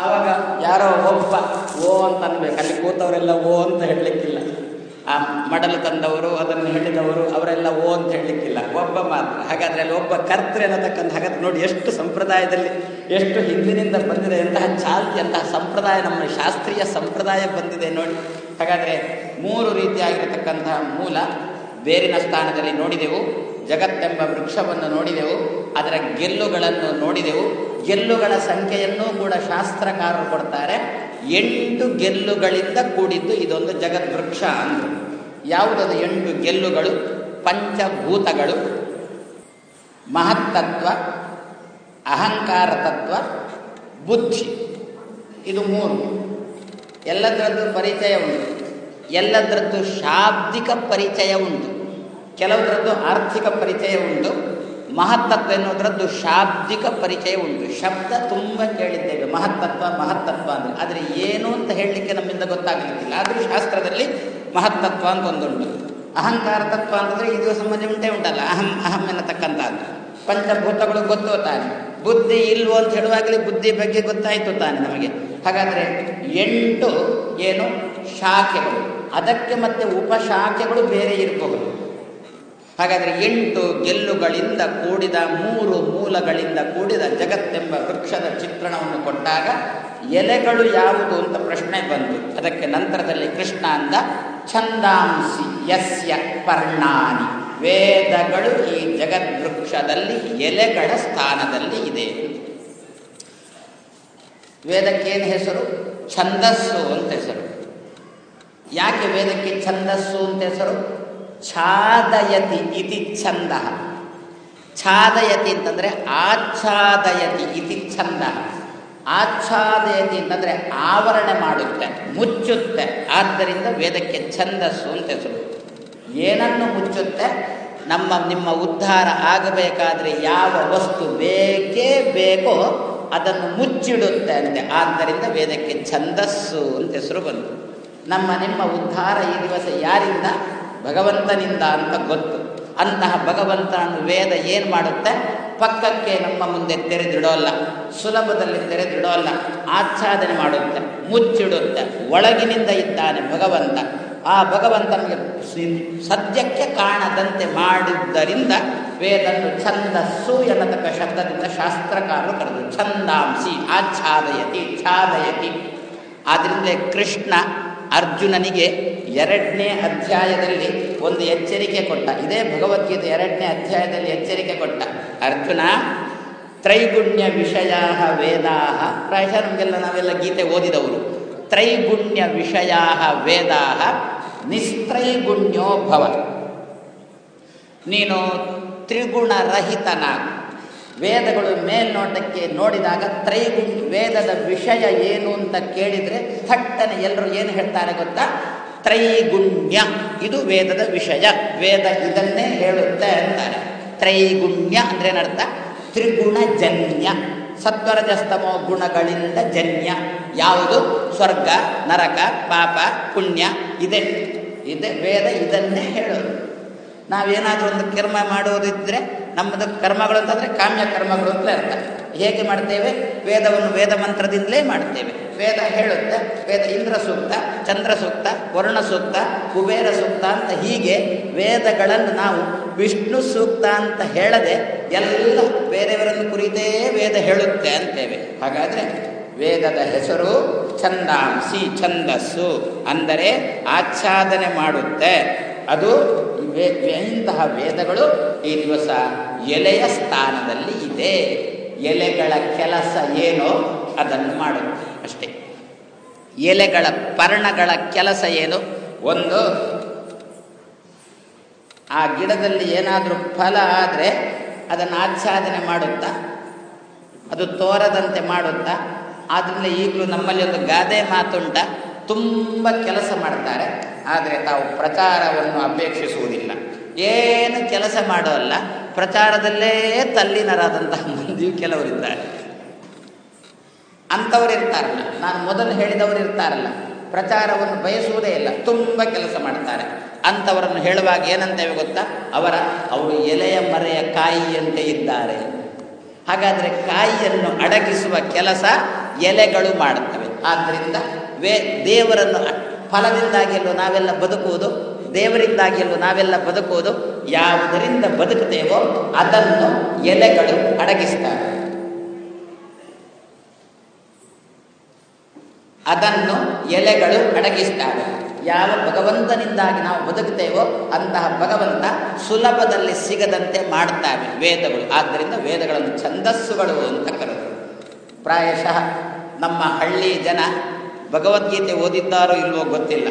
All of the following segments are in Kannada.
ಆವಾಗ ಯಾರೋ ಒಬ್ಬ, ಓ ಅಂತ ಅನ್ಬೇಕು ಅಲ್ಲಿ ಕೂತವರೆಲ್ಲ ಓ ಅಂತ ಹೇಳಲಿಕ್ಕಿಲ್ಲ. ಆ ಮಡಲು ತಂದವರು, ಅದನ್ನು ಹೇಳಿದವರು, ಅವರೆಲ್ಲ ಓ ಅಂತ ಹೇಳಲಿಕ್ಕಿಲ್ಲ. ಒಬ್ಬ ಮಾತ್ರ. ಹಾಗಾದ್ರೆ ಅಲ್ಲಿ ಒಬ್ಬ ಕರ್ತೃ ಅನ್ನತಕ್ಕಂಥ ಹಾಗಾದ್ರೆ ನೋಡಿ ಎಷ್ಟು ಸಂಪ್ರದಾಯದಲ್ಲಿ, ಎಷ್ಟು ಹಿಂದಿನಿಂದ ಬಂದಿದೆ, ಎಂತಹ ಚಾಲ್ತಿ ಅಂತಹ ಸಂಪ್ರದಾಯ, ನಮ್ಮ ಶಾಸ್ತ್ರೀಯ ಸಂಪ್ರದಾಯ ಬಂದಿದೆ ನೋಡಿ. ಹಾಗಾದ್ರೆ ಮೂರು ರೀತಿಯಾಗಿರತಕ್ಕಂತಹ ಮೂಲ ಬೇರಿನ ಸ್ಥಾನದಲ್ಲಿ ನೋಡಿದೆವು. ಜಗತ್ತೆಂಬ ವೃಕ್ಷವನ್ನು ನೋಡಿದೆವು. ಅದರ ಗೆಲ್ಲುಗಳನ್ನು ನೋಡಿದೆವು. ಗೆಲ್ಲುಗಳ ಸಂಖ್ಯೆಯನ್ನು ಕೂಡ ಶಾಸ್ತ್ರಕಾರರು ಕೊಡ್ತಾರೆ. ಎಂಟು ಗೆಲ್ಲುಗಳಿಂದ ಕೂಡಿದ್ದು ಇದೊಂದು ಜಗದ್ವೃಕ್ಷ ಅಂದರು. ಯಾವುದದು ಎಂಟು ಗೆಲ್ಲುಗಳು? ಪಂಚಭೂತಗಳು. ಮಹತ್ತತ್ವ, ಅಹಂಕಾರ ತತ್ವ, ಬುದ್ಧಿ. ಇದು ಮೂರು. ಎಲ್ಲದರದ್ದು ಪರಿಚಯ ಉಂಟು. ಎಲ್ಲದರದ್ದು ಶಾಬ್ದಿಕ ಪರಿಚಯ ಉಂಟು. ಕೆಲವರದ್ದು ಆರ್ಥಿಕ ಪರಿಚಯ ಉಂಟು. ಮಹತ್ತತ್ವ ಎನ್ನುವುದರದ್ದು ಶಾಬ್ದಿಕ ಪರಿಚಯ ಉಂಟು. ಶಬ್ದ ತುಂಬ ಕೇಳಿದ್ದೇವೆ. ಮಹತ್ತತ್ವ ಮಹತ್ತತ್ವ ಅಂದರೆ, ಆದರೆ ಏನು ಅಂತ ಹೇಳಲಿಕ್ಕೆ ನಮ್ಮಿಂದ ಗೊತ್ತಾಗಲಿಕ್ಕಿಲ್ಲ. ಆದರೂ ಶಾಸ್ತ್ರದಲ್ಲಿ ಮಹತ್ತತ್ವ ಅಂತ ಒಂದುಂಟು. ಅಹಂಕಾರ ತತ್ವ ಅಂತಂದರೆ ಇದು ಸಂಬಂಧ ಉಂಟೇ ಉಂಟಲ್ಲ? ಅಹಂ ಅಹಂ ಎನ್ನತಕ್ಕಂಥದ್ದು. ಪಂಚಭೂತಗಳು ಗೊತ್ತು ತಾನೆ? ಬುದ್ಧಿ ಇಲ್ವೋ ಅಂತ ಹೇಳುವಾಗಲೇ ಬುದ್ಧಿ ಬಗ್ಗೆ ಗೊತ್ತಾಯಿತು ತಾನೆ ನಮಗೆ? ಹಾಗಾದರೆ ಎಂಟು ಏನು? ಶಾಖೆಗಳು. ಅದಕ್ಕೆ ಮತ್ತೆ ಉಪಶಾಖೆಗಳು ಬೇರೆ ಇರಬಹುದು. ಹಾಗಾದರೆ ಎಂಟು ಗೆಲ್ಲುಗಳಿಂದ ಕೂಡಿದ ಮೂರು ಮೂಲಗಳಿಂದ ಕೂಡಿದ ಜಗತ್ತೆಂಬ ವೃಕ್ಷದ ಚಿತ್ರಣವನ್ನು ಕೊಟ್ಟಾಗ ಎಲೆಗಳು ಯಾವುದು ಅಂತ ಪ್ರಶ್ನೆ ಬಂತು. ಅದಕ್ಕೆ ನಂತರದಲ್ಲಿ ಕೃಷ್ಣ ಅಂದ, ಛಂದಾಂಸಿ ಯಸ್ಯ ಪರ್ಣಾನಿ. ವೇದಗಳು ಈ ಜಗದ್ವೃಕ್ಷದಲ್ಲಿ ಎಲೆಗಳ ಸ್ಥಾನದಲ್ಲಿ ಇದೆ. ವೇದಕ್ಕೇನು ಹೆಸರು? ಛಂದಸ್ಸು ಅಂತ ಹೆಸರು. ಯಾಕೆ ವೇದಕ್ಕೆ ಛಂದಸ್ಸು ಅಂತ ಹೆಸರು? ಛಾದಯತಿ ಇತಿ ಛಂದ. ಛಾದಯತಿ ಅಂತಂದರೆ ಆಚ್ಛಾದಯತಿ ಇತಿ ಛಂದ. ಆಚ್ಛಾದಯತಿ ಅಂತಂದರೆ ಆವರಣೆ ಮಾಡುತ್ತೆ, ಮುಚ್ಚುತ್ತೆ. ಆದ್ದರಿಂದ ವೇದಕ್ಕೆ ಛಂದಸ್ಸು ಅಂತ ಹೆಸರು ಏನನ್ನು ಮುಚ್ಚುತ್ತೆ? ನಮ್ಮ, ನಿಮ್ಮ ಉದ್ಧಾರ ಆಗಬೇಕಾದರೆ ಯಾವ ವಸ್ತು ಬೇಕೇ ಬೇಕೋ ಅದನ್ನು ಮುಚ್ಚಿಡುತ್ತೆ ಅಂತೆ. ಆದ್ದರಿಂದ ವೇದಕ್ಕೆ ಛಂದಸ್ಸು ಅಂತ ಹೆಸರು ಬಂತು. ನಮ್ಮ, ನಿಮ್ಮ ಉದ್ಧಾರ ಈ ದಿವಸ ಯಾರಿಂದ? ಭಗವಂತನಿಂದ ಅಂತ ಗೊತ್ತು. ಅಂತಹ ಭಗವಂತನನ್ನು ವೇದ ಏನು ಮಾಡುತ್ತೆ? ಪಕ್ಕಕ್ಕೆ ನಮ್ಮ ಮುಂದೆ ತೆರೆದಿಡೋಲ್ಲ. ಸುಲಭದಲ್ಲಿ ತೆರೆದಿಡೋಲ್ಲ. ಆಚ್ಛಾದನೆ ಮಾಡುತ್ತೆ. ಮುಚ್ಚಿಡುತ್ತೆ. ಒಳಗಿನಿಂದ ಇದ್ದಾನೆ ಭಗವಂತ. ಆ ಭಗವಂತ ನಮಗೆ ಸದ್ಯಕ್ಕೆ ಕಾಣದಂತೆ ಮಾಡಿದ್ದರಿಂದ ವೇದನ್ನು ಛಂದಸ್ಸು ಎನ್ನತಕ್ಕ ಶಬ್ದದಿಂದ ಶಾಸ್ತ್ರಕಾರರು ಕರೆದು ಛಂದಾಂಸಿ, ಆಚ್ಛಾದಯತಿ, ಛಾದಯತಿ. ಆದ್ದರಿಂದ ಕೃಷ್ಣ ಅರ್ಜುನನಿಗೆ ಎರಡನೇ ಅಧ್ಯಾಯದಲ್ಲಿ ಒಂದು ಎಚ್ಚರಿಕೆ ಕೊಟ್ಟ. ಇದೇ ಭಗವದ್ಗೀತೆ ಎರಡನೇ ಅಧ್ಯಾಯದಲ್ಲಿ ಎಚ್ಚರಿಕೆ ಕೊಟ್ಟ. ಅರ್ಜುನ, ತ್ರೈಗುಣ್ಯ ವಿಷಯ ವೇದಾ ಪ್ರಾಯಶಃ ನಮಗೆಲ್ಲ ನಾವೆಲ್ಲ ಗೀತೆ ಓದಿದವರು. ತ್ರೈಗುಣ್ಯ ವಿಷಯ ವೇದಾ ನಿಸ್ತ್ರೈಗುಣ್ಯೋ ಭವ. ನೀನು ತ್ರಿಗುಣರಹಿತನಾಗು. ವೇದಗಳು ಮೇಲ್ನೋಟಕ್ಕೆ ನೋಡಿದಾಗ ತ್ರೈಗುಣ್ ವೇದದ ವಿಷಯ ಏನು ಅಂತ ಕೇಳಿದರೆ ಥಟ್ಟನೆ ಎಲ್ಲರೂ ಏನು ಹೇಳ್ತಾರೆ ಗೊತ್ತಾ? ತ್ರೈಗುಣ್ಯ. ಇದು ವೇದದ ವಿಷಯ. ವೇದ ಇದನ್ನೇ ಹೇಳುತ್ತೆ ಅಂತಾರೆ. ತ್ರೈಗುಣ್ಯ ಅಂದ್ರೆ ಏನರ್ಥ? ತ್ರಿಗುಣಜನ್ಯ. ಸತ್ವರಜಸ್ತಮೋ ಗುಣಗಳಿಂದ ಜನ್ಯ. ಯಾವುದು? ಸ್ವರ್ಗ, ನರಕ, ಪಾಪ, ಪುಣ್ಯ. ಇದೆ. ಇದೆ ವೇದ ಇದನ್ನೇ ಹೇಳೋದು. ನಾವೇನಾದರೂ ಒಂದು ಕರ್ಮ ಮಾಡೋದಿದ್ದರೆ ನಮ್ಮದು ಕರ್ಮಗಳು ಅಂತಂದರೆ ಕಾಮ್ಯ ಕರ್ಮಗಳು ಅಂತಲೇ ಅರ್ಥ. ಹೇಗೆ ಮಾಡ್ತೇವೆ? ವೇದವನ್ನು ವೇದ ಮಂತ್ರದಿಂದಲೇ ಮಾಡ್ತೇವೆ. ವೇದ ಹೇಳುತ್ತೆ, ವೇದ ಇಂದ್ರ ಸೂಕ್ತ, ಚಂದ್ರ ಸೂಕ್ತ, ವರುಣ ಸೂಕ್ತ, ಕುಬೇರ ಸೂಕ್ತ ಅಂತ ಹೀಗೆ ವೇದಗಳನ್ನು ನಾವು ವಿಷ್ಣು ಸೂಕ್ತ ಅಂತ ಹೇಳದೆ ಎಲ್ಲ ಬೇರೆಯವರನ್ನು ಕುರಿತೇ ವೇದ ಹೇಳುತ್ತೆ ಅಂತೇವೆ. ಹಾಗಾದರೆ ವೇದದ ಹೆಸರು ಛಂದಾಂಸಿ, ಛಂದಸ್ಸು ಅಂದರೆ ಆಚ್ಛಾದನೆ ಮಾಡುತ್ತೆ. ಅದು ಇಂತಹ ವೇದಗಳು ಈ ದಿವಸ ಎಲೆಯ ಸ್ಥಾನದಲ್ಲಿ ಇದೆ. ಎಲೆಗಳ ಕೆಲಸ ಏನೋ ಅದನ್ನು ಮಾಡುತ್ತೆ ಅಷ್ಟೇ. ಎಲೆಗಳ ಪರ್ಣಗಳ ಕೆಲಸ ಏನು? ಒಂದು, ಆ ಗಿಡದಲ್ಲಿ ಏನಾದರೂ ಫಲ ಆದರೆ ಅದನ್ನು ಆಚ್ಛಾದನೆ ಮಾಡುತ್ತಾ? ಅದು ತೋರದಂತೆ ಮಾಡುತ್ತಾ? ಆದ್ದರಿಂದ ಈಗಲೂ ನಮ್ಮಲ್ಲಿ ಒಂದು ಗಾದೆ ಮಾತುಂಟ? ತುಂಬ ಕೆಲಸ ಮಾಡ್ತಾರೆ, ಆದರೆ ತಾವು ಪ್ರಚಾರವನ್ನು ಅಪೇಕ್ಷಿಸುವುದಿಲ್ಲ. ಏನು ಕೆಲಸ ಮಾಡೋಲ್ಲ ಪ್ರಚಾರದಲ್ಲೇ ತಲ್ಲಿನರಾದಂತಹ ಮಂದಿ ಕೆಲವರಿದ್ದಾರೆ. ಅಂಥವ್ರು ಇರ್ತಾರಲ್ಲ, ನಾನು ಮೊದಲು ಹೇಳಿದವರು ಇರ್ತಾರಲ್ಲ, ಪ್ರಚಾರವನ್ನು ಬಯಸುವುದೇ ಇಲ್ಲ, ತುಂಬ ಕೆಲಸ ಮಾಡ್ತಾರೆ. ಅಂಥವರನ್ನು ಹೇಳುವಾಗ ಏನಂತೇವೆ ಗೊತ್ತಾ? ಅವರ, ಅವರು ಎಲೆಯ ಮರೆಯ ಕಾಯಿಯಂತೆ ಇದ್ದಾರೆ. ಹಾಗಾದರೆ ಕಾಯಿಯನ್ನು ಅಡಗಿಸುವ ಕೆಲಸ ಎಲೆಗಳು ಮಾಡುತ್ತವೆ. ಆದ್ದರಿಂದ ವೇ, ದೇವರನ್ನು ಫಲದಿಂದಾಗಿಯಲ್ಲೂ ನಾವೆಲ್ಲ ಬದುಕುವುದು, ದೇವರಿಂದಾಗಿಯಲ್ಲೂ ನಾವೆಲ್ಲ ಬದುಕುವುದು, ಯಾವುದರಿಂದ ಬದುಕುತ್ತೇವೋ ಅದನ್ನು ಎಲೆಗಳು ಅಡಗಿಸ್ತಾರೆ. ಅದನ್ನು ಎಲೆಗಳು ಅಡಗಿಸ್ತಾರೆ. ಯಾವ ಭಗವಂತನಿಂದಾಗಿ ನಾವು ಬದುಕುತ್ತೇವೋ ಅಂತಹ ಭಗವಂತ ಸುಲಭದಲ್ಲಿ ಸಿಗದಂತೆ ಮಾಡ್ತಾವೆ ವೇದಗಳು. ಆದ್ದರಿಂದ ವೇದಗಳನ್ನು ಛಂದಸ್ಸುಗಳು ಅಂತ ಕರೆದರು. ಪ್ರಾಯಶಃ ನಮ್ಮ ಹಳ್ಳಿ ಜನ ಭಗವದ್ಗೀತೆ ಓದಿದ್ದಾರೋ ಇಲ್ವೋ ಗೊತ್ತಿಲ್ಲ.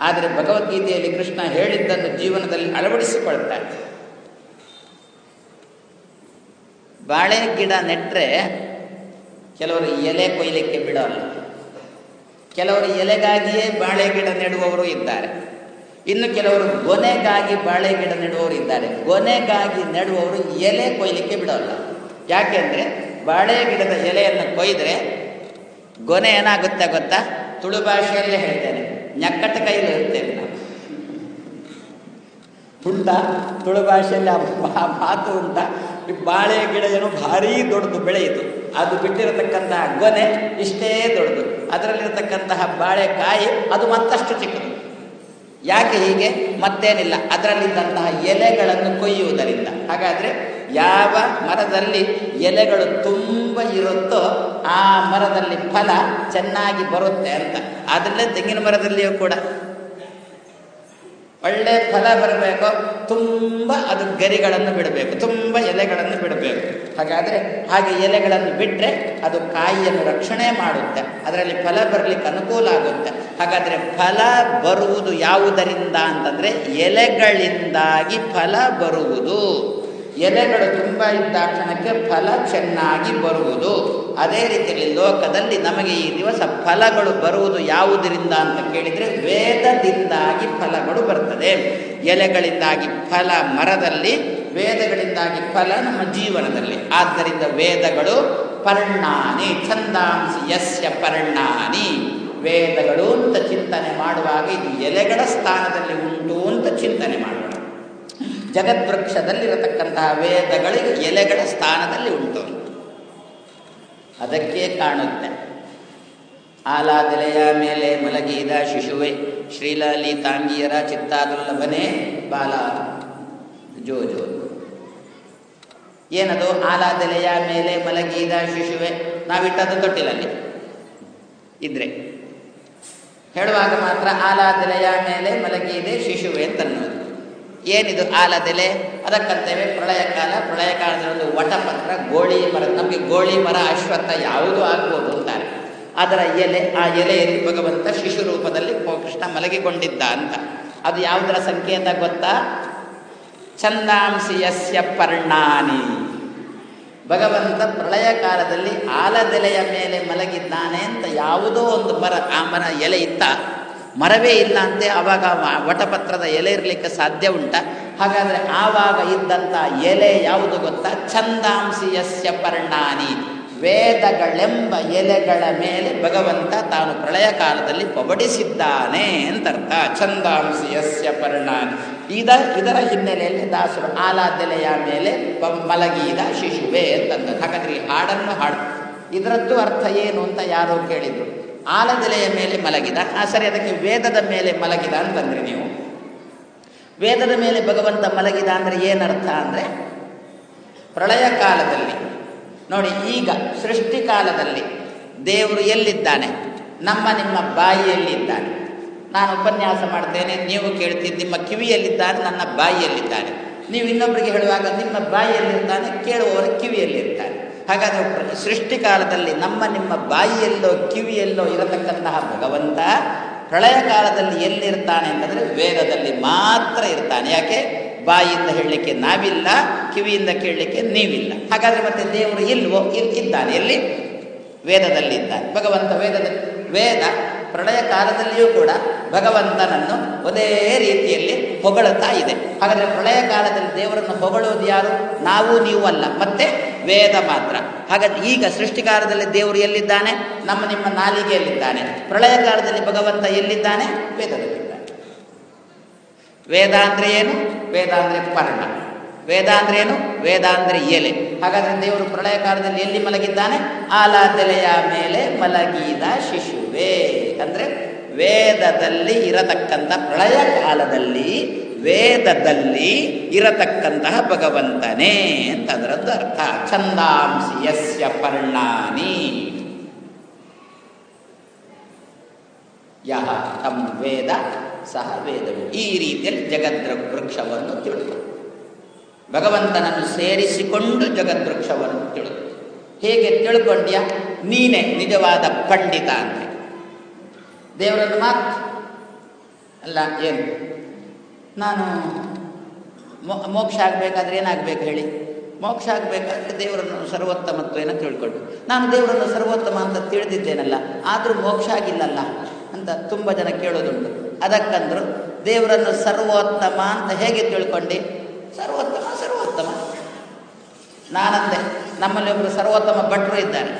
ಆದರೆ ಭಗವದ್ಗೀತೆಯಲ್ಲಿ ಕೃಷ್ಣ ಹೇಳಿದ್ದನ್ನು ಜೀವನದಲ್ಲಿ ಅಳವಡಿಸಿಕೊಳ್ತಾರೆ ಬಾಳೆ ಗಿಡ ನೆಟ್ಟರೆ ಕೆಲವರು ಎಲೆ ಕೊಯ್ಲಿಕ್ಕೆ ಬಿಡೋಲ್ಲ. ಕೆಲವರು ಎಲೆಗಾಗಿಯೇ ಬಾಳೆ ಗಿಡ ನೆಡುವವರು ಇದ್ದಾರೆ. ಇನ್ನು ಕೆಲವರು ಗೊನೆಗಾಗಿ ಬಾಳೆ ಗಿಡ ನೆಡುವವರು ಇದ್ದಾರೆ. ಗೊನೆಗಾಗಿ ನೆಡುವವರು ಎಲೆ ಕೊಯ್ಲಿಕ್ಕೆ ಬಿಡೋಲ್ಲ. ಯಾಕೆಂದರೆ ಬಾಳೆ ಗಿಡದ ಎಲೆಯನ್ನು ಕೊಯ್ದರೆ ಗೊನೆ ಏನಾಗುತ್ತೆ ಗೊತ್ತಾ? ತುಳು ಭಾಷೆಯಲ್ಲೇ ಹೇಳ್ತೇನೆ. ñಕ್ಕಟ್ಟ ಕೈಲಿ ಇರ್ತೇವೆ ನಾವು. ಉಂಟ? ತುಳು ಭಾಷೆಯಲ್ಲಿ ಆ ಮಾತು ಉಂಟ. ಬಾಳೆ ಗಿಡ ಏನೋ ಭಾರೀ ದೊಡ್ಡದು ಬೆಳೆಯಿತು. ಅದು ಬಿಟ್ಟಿರತಕ್ಕಂತಹ ಗೊನೆ ಇಷ್ಟೇ ದೊಡ್ಡದು. ಅದರಲ್ಲಿರತಕ್ಕಂತಹ ಬಾಳೆಕಾಯಿ, ಅದು ಮತ್ತಷ್ಟು ಚಿಕ್ಕದು. ಯಾಕೆ ಹೀಗೆ? ಮತ್ತೇನಿಲ್ಲ. ಅದರಲ್ಲಿದ್ದಂತಹ ಎಲೆಗಳನ್ನು ಕೊಯ್ಯುವುದರಿಂದ. ಹಾಗಾದರೆ ಯಾವ ಮರದಲ್ಲಿ ಎಲೆಗಳು ತುಂಬ ಇರುತ್ತೋ ಆ ಮರದಲ್ಲಿ ಫಲ ಚೆನ್ನಾಗಿ ಬರುತ್ತೆ ಅಂತ. ಅದರಲ್ಲೇ ತೆಂಗಿನ ಮರದಲ್ಲಿಯೂ ಕೂಡ. ಒಳ್ಳೆ ಫಲ ಬರಬೇಕು, ತುಂಬ ಅದು ಗರಿಗಳನ್ನು ಬಿಡಬೇಕು, ತುಂಬ ಎಲೆಗಳನ್ನು ಬಿಡಬೇಕು. ಹಾಗಾದರೆ ಹಾಗೆ ಎಲೆಗಳನ್ನು ಬಿಟ್ಟರೆ ಅದು ಕಾಯಿಯನ್ನು ರಕ್ಷಣೆ ಮಾಡುತ್ತೆ, ಅದರಲ್ಲಿ ಫಲ ಬರಲಿಕ್ಕೆ ಅನುಕೂಲ ಆಗುತ್ತೆ. ಹಾಗಾದರೆ ಫಲ ಬರುವುದು ಯಾವುದರಿಂದ ಅಂತಂದರೆ ಎಲೆಗಳಿಂದಾಗಿ ಫಲ ಬರುವುದು. ಎಲೆಗಳು ತುಂಬ ಇದ್ದ ಕ್ಷಣಕ್ಕೆ ಫಲ ಚೆನ್ನಾಗಿ ಬರುವುದು. ಅದೇ ರೀತಿಯಲ್ಲಿ ಲೋಕದಲ್ಲಿ ನಮಗೆ ಈ ದಿವಸ ಫಲಗಳು ಬರುವುದು ಯಾವುದರಿಂದ ಅಂತ ಕೇಳಿದರೆ ವೇದದಿಂದಾಗಿ ಫಲಗಳು ಬರ್ತದೆ. ಎಲೆಗಳಿಂದಾಗಿ ಫಲ ಮರದಲ್ಲಿ, ವೇದಗಳಿಂದಾಗಿ ಫಲ ನಮ್ಮ ಜೀವನದಲ್ಲಿ. ಆದ್ದರಿಂದ ವೇದಗಳು ಪರ್ಣಾನಿ, ಛಂದಾಂಸಿ ಯಸ್ಯ ಪರ್ಣಾನಿ. ವೇದಗಳು ಅಂತ ಚಿಂತನೆ ಮಾಡುವಾಗ ಇದು ಎಲೆಗಳ ಸ್ಥಾನದಲ್ಲಿ ಉಂಟು ಅಂತ ಚಿಂತನೆ ಮಾಡೋಣ ಜಗದ್ವೃಕ್ಷದಲ್ಲಿರತಕ್ಕಂತಹ ವೇದಗಳಿಗೆ ಎಲೆಗಳ ಸ್ಥಾನದಲ್ಲಿ ಉಂಟು. ಅದಕ್ಕೆ ಕಾಣುತ್ತೆ. ಆಲಾದೆಲೆಯ ಮೇಲೆ ಮಲಗಿದ ಶಿಶುವೆ ಶ್ರೀಲಾಲಿ ತಾಂಗಿಯರ ಚಿತ್ತಾದುಲ್ಲಭನೇ ಬಾಲ. ಜೋ ಜೋ. ಏನದು? ಆಲಾದೆಲೆಯ ಮೇಲೆ ಮಲಗಿದ ಶಿಶುವೆ, ನಾವಿಟ್ಟದ್ದು ತೊಟ್ಟಿಲಲ್ಲಿ. ಇದ್ರೆ. ಹೇಳುವಾಗ ಮಾತ್ರ ಆಲಾದೆಲೆಯ ಮೇಲೆ ಮಲಗಿದೆ ಶಿಶುವೆ ಅಂತನ್ನೋದು ಏನಿದು ಆಲದೆಲೆ ಅದಕ್ಕಂತೇವೆ ಪ್ರಳಯ ಕಾಲ. ಪ್ರಳಯ ಕಾಲದಲ್ಲಿ ಒಂದು ವಟಪತ್ರ, ಗೋಳಿ ಮರ. ನಮಗೆ ಗೋಳಿ ಮರ, ಅಶ್ವತ್ಥ ಯಾವುದು ಆಗ್ಬೋದು ಅಂತಾರೆ. ಅದರ ಎಲೆ, ಆ ಎಲೆಯಲ್ಲಿ ಭಗವಂತ ಶಿಶು ರೂಪದಲ್ಲಿ ಕೃಷ್ಣ ಮಲಗಿಕೊಂಡಿದ್ದ ಅಂತ ಅದು ಯಾವುದರ ಸಂಕೇತ ಗೊತ್ತಾ? ಛಂದಾಂಸಿಯಸ್ಯ ಪರ್ಣಾನಿ. ಭಗವಂತ ಪ್ರಳಯ ಕಾಲದಲ್ಲಿ ಆಲದೆಲೆಯ ಮೇಲೆ ಮಲಗಿದ್ದಾನೆ ಅಂತ ಯಾವುದೋ ಒಂದು ಮರ, ಆ ಮರ ಎಲೆ ಇತ್ತ. ಮರವೇ ಇಲ್ಲ ಅಂತೆ ಆವಾಗ ವಟಪತ್ರದ ಎಲೆ ಇರಲಿಕ್ಕೆ ಸಾಧ್ಯ ಉಂಟ. ಹಾಗಾದರೆ ಆವಾಗ ಇದ್ದಂಥ ಎಲೆ ಯಾವುದು ಗೊತ್ತಾ? ಛಂದಾಂಸಿಯಸ್ಯ ಪರ್ಣಾನಿ. ವೇದಗಳೆಂಬ ಎಲೆಗಳ ಮೇಲೆ ಭಗವಂತ ತಾನು ಪ್ರಳಯ ಕಾಲದಲ್ಲಿ ಪಬಡಿಸಿದ್ದಾನೆ ಅಂತರ್ಥ ಛಂದಾಂಸಿಯಸ್ಯ ಪರ್ಣಾನಿ. ಇದ ಇದರ ಹಿನ್ನೆಲೆಯಲ್ಲಿ ದಾಸರು ಆಲಾದೆಲೆಯ ಮೇಲೆ ಮಲಗಿದ ಶಿಶುವೆ ಅಂತಂದ ಹಾಗಾದ್ರೆ ಈ ಹಾಡನ್ನು ಹಾಡು. ಇದರದ್ದು ಅರ್ಥ ಏನು ಅಂತ ಯಾರೋ ಕೇಳಿದ್ರು. ಆಲದೆಲೆಯ ಮೇಲೆ ಮಲಗಿದ. ಆ, ಸರಿ, ಅದಕ್ಕೆ ವೇದದ ಮೇಲೆ ಮಲಗಿದ ಅಂತಂದ್ರೆ ನೀವು. ವೇದದ ಮೇಲೆ ಭಗವಂತ ಮಲಗಿದ ಅಂದರೆ ಏನರ್ಥ ಅಂದರೆ ಪ್ರಳಯ ಕಾಲದಲ್ಲಿ, ನೋಡಿ, ಈಗ ಸೃಷ್ಟಿ ಕಾಲದಲ್ಲಿ ದೇವರು ಎಲ್ಲಿದ್ದಾನೆ? ನಮ್ಮ ನಿಮ್ಮ ಬಾಯಿಯಲ್ಲಿದ್ದಾನೆ. ನಾನು ಉಪನ್ಯಾಸ ಮಾಡ್ತೇನೆ, ನೀವು ಕೇಳ್ತೀನಿ ನಿಮ್ಮ ಕಿವಿಯಲ್ಲಿದ್ದಾನೆ, ನನ್ನ ಬಾಯಿಯಲ್ಲಿದ್ದಾನೆ. ನೀವು ಇನ್ನೊಬ್ಬರಿಗೆ ಹೇಳುವಾಗ, ನಿಮ್ಮ ಬಾಯಿಯಲ್ಲಿರ್ತಾನೆ ಕೇಳುವವರ ಕಿವಿಯಲ್ಲಿರ್ತಾನೆ. ಹಾಗಾದರೆ ಸೃಷ್ಟಿಕಾಲದಲ್ಲಿ ನಮ್ಮ ನಿಮ್ಮ ಬಾಯಿಯಲ್ಲೋ ಕಿವಿಯಲ್ಲೋ ಇರತಕ್ಕಂತಹ ಭಗವಂತ ಪ್ರಳಯ ಕಾಲದಲ್ಲಿ ಎಲ್ಲಿರ್ತಾನೆ ಅಂತಂದರೆ ವೇದದಲ್ಲಿ ಮಾತ್ರ ಇರ್ತಾನೆ. ಯಾಕೆ? ಬಾಯಿಯಿಂದ ಹೇಳಲಿಕ್ಕೆ ನಾವಿಲ್ಲ, ಕಿವಿಯಿಂದ ಕೇಳಲಿಕ್ಕೆ ನೀವಿಲ್ಲ. ಹಾಗಾದರೆ ಮತ್ತೆ ದೇವರು ಇಲ್ವೋ? ಇಲ್ಲಿ ಇದ್ದಾನೆ. ಎಲ್ಲಿ? ವೇದದಲ್ಲಿ ಇದ್ದಾನೆ ಭಗವಂತ ವೇದದ ವೇದ ಪ್ರಳಯ ಕಾಲದಲ್ಲಿಯೂ ಕೂಡ ಭಗವಂತನನ್ನು ಒಂದೇ ರೀತಿಯಲ್ಲಿ ಹೊಗಳುತ್ತಾ ಇದೆ. ಹಾಗಾದರೆ ಪ್ರಳಯ ಕಾಲದಲ್ಲಿ ದೇವರನ್ನು ಹೊಗಳೋದು ಯಾರು? ನಾವು, ನೀವು ಅಲ್ಲ. ಮತ್ತೆ ವೇದ ಮಾತ್ರ. ಹಾಗಾದ್ರೆ ಈಗ ಸೃಷ್ಟಿಕಾಲದಲ್ಲಿ ದೇವರು ಎಲ್ಲಿದ್ದಾನೆ? ನಮ್ಮ ನಿಮ್ಮ ನಾಲಿಗೆಯಲ್ಲಿದ್ದಾನೆ. ಪ್ರಳಯ ಕಾಲದಲ್ಲಿ ಭಗವಂತ ಎಲ್ಲಿದ್ದಾನೆ? ವೇದದಲ್ಲಿದ್ದಾನೆ. ವೇದ ಅಂದರೆ ಏನು? ವೇದ ಅಂದರೆ ಪರ್ಣ. ವೇದ ಅಂದ್ರೆ ಏನು? ವೇದ ಅಂದ್ರೆ ಎಲೆ. ಹಾಗಾದ್ರೆ ದೇವರು ಪ್ರಳಯ ಕಾಲದಲ್ಲಿ ಎಲ್ಲಿ ಮಲಗಿದ್ದಾನೆ? ಆಲಾದೆಲೆಯ ಮೇಲೆ ಮಲಗಿದ ಶಿಶುವೆ ಅಂದರೆ ವೇದದಲ್ಲಿ ಇರತಕ್ಕಂಥ ಪ್ರಳಯ ಕಾಲದಲ್ಲಿ ವೇದದಲ್ಲಿ ಇರತಕ್ಕಂತಹ ಭಗವಂತನೇ ಅಂತ ಅದರದ್ದು ಅರ್ಥ. ಛಂದಾಂಸಿ ಯಸ್ಯ ಪರ್ಣಾನಿ. ಯಹ ತಂ ವೇದ ಸಹ ವೇದವು. ಈ ರೀತಿಯಲ್ಲಿ ಜಗದ್ರ ವೃಕ್ಷವನ್ನು ತಿಳಿದು. ಭಗವಂತನನ್ನು ಸೇರಿಸಿಕೊಂಡು ಜಗದ್ವೃಕ್ಷವನ್ನು ತಿಳಿದು. ಹೇಗೆ ತಿಳ್ಕೊಂಡ್ಯ? ನೀನೇ ನಿಜವಾದ ಪಂಡಿತ ಅಂತ. ದೇವರನ್ನು ಮಾತು. ಅಲ್ಲ, ಏನು? ನಾನು ಮೋಕ್ಷ ಆಗಬೇಕಾದ್ರೆ ಏನಾಗಬೇಕು ಹೇಳಿ? ಮೋಕ್ಷ ಆಗಬೇಕಾದ್ರೆ ದೇವರನ್ನು ಸರ್ವೋತ್ತಮತ್ವೇನ ತಿಳ್ಕೊಂಡು. ನಾನು ದೇವರನ್ನು ಸರ್ವೋತ್ತಮ ಅಂತ ತಿಳಿದಿದ್ದೇನಲ್ಲ, ಆದರೂ ಮೋಕ್ಷ ಆಗಿಲ್ಲಲ್ಲ ಅಂತ ತುಂಬ ಜನ ಕೇಳೋದುಂಟು. ಅದಕ್ಕಂದ್ರು ದೇವರನ್ನು ಸರ್ವೋತ್ತಮ ಅಂತ ಹೇಗೆ ತಿಳ್ಕೊಂಡು? ಸರ್ವೋತ್ತಮ ಸರ್ವೋತ್ತಮ. ನಾನಂದೆ, ನಮ್ಮಲ್ಲಿ ಒಬ್ಬರು ಸರ್ವೋತ್ತಮ ಭಟ್ರು ಇದ್ದಾರೆ.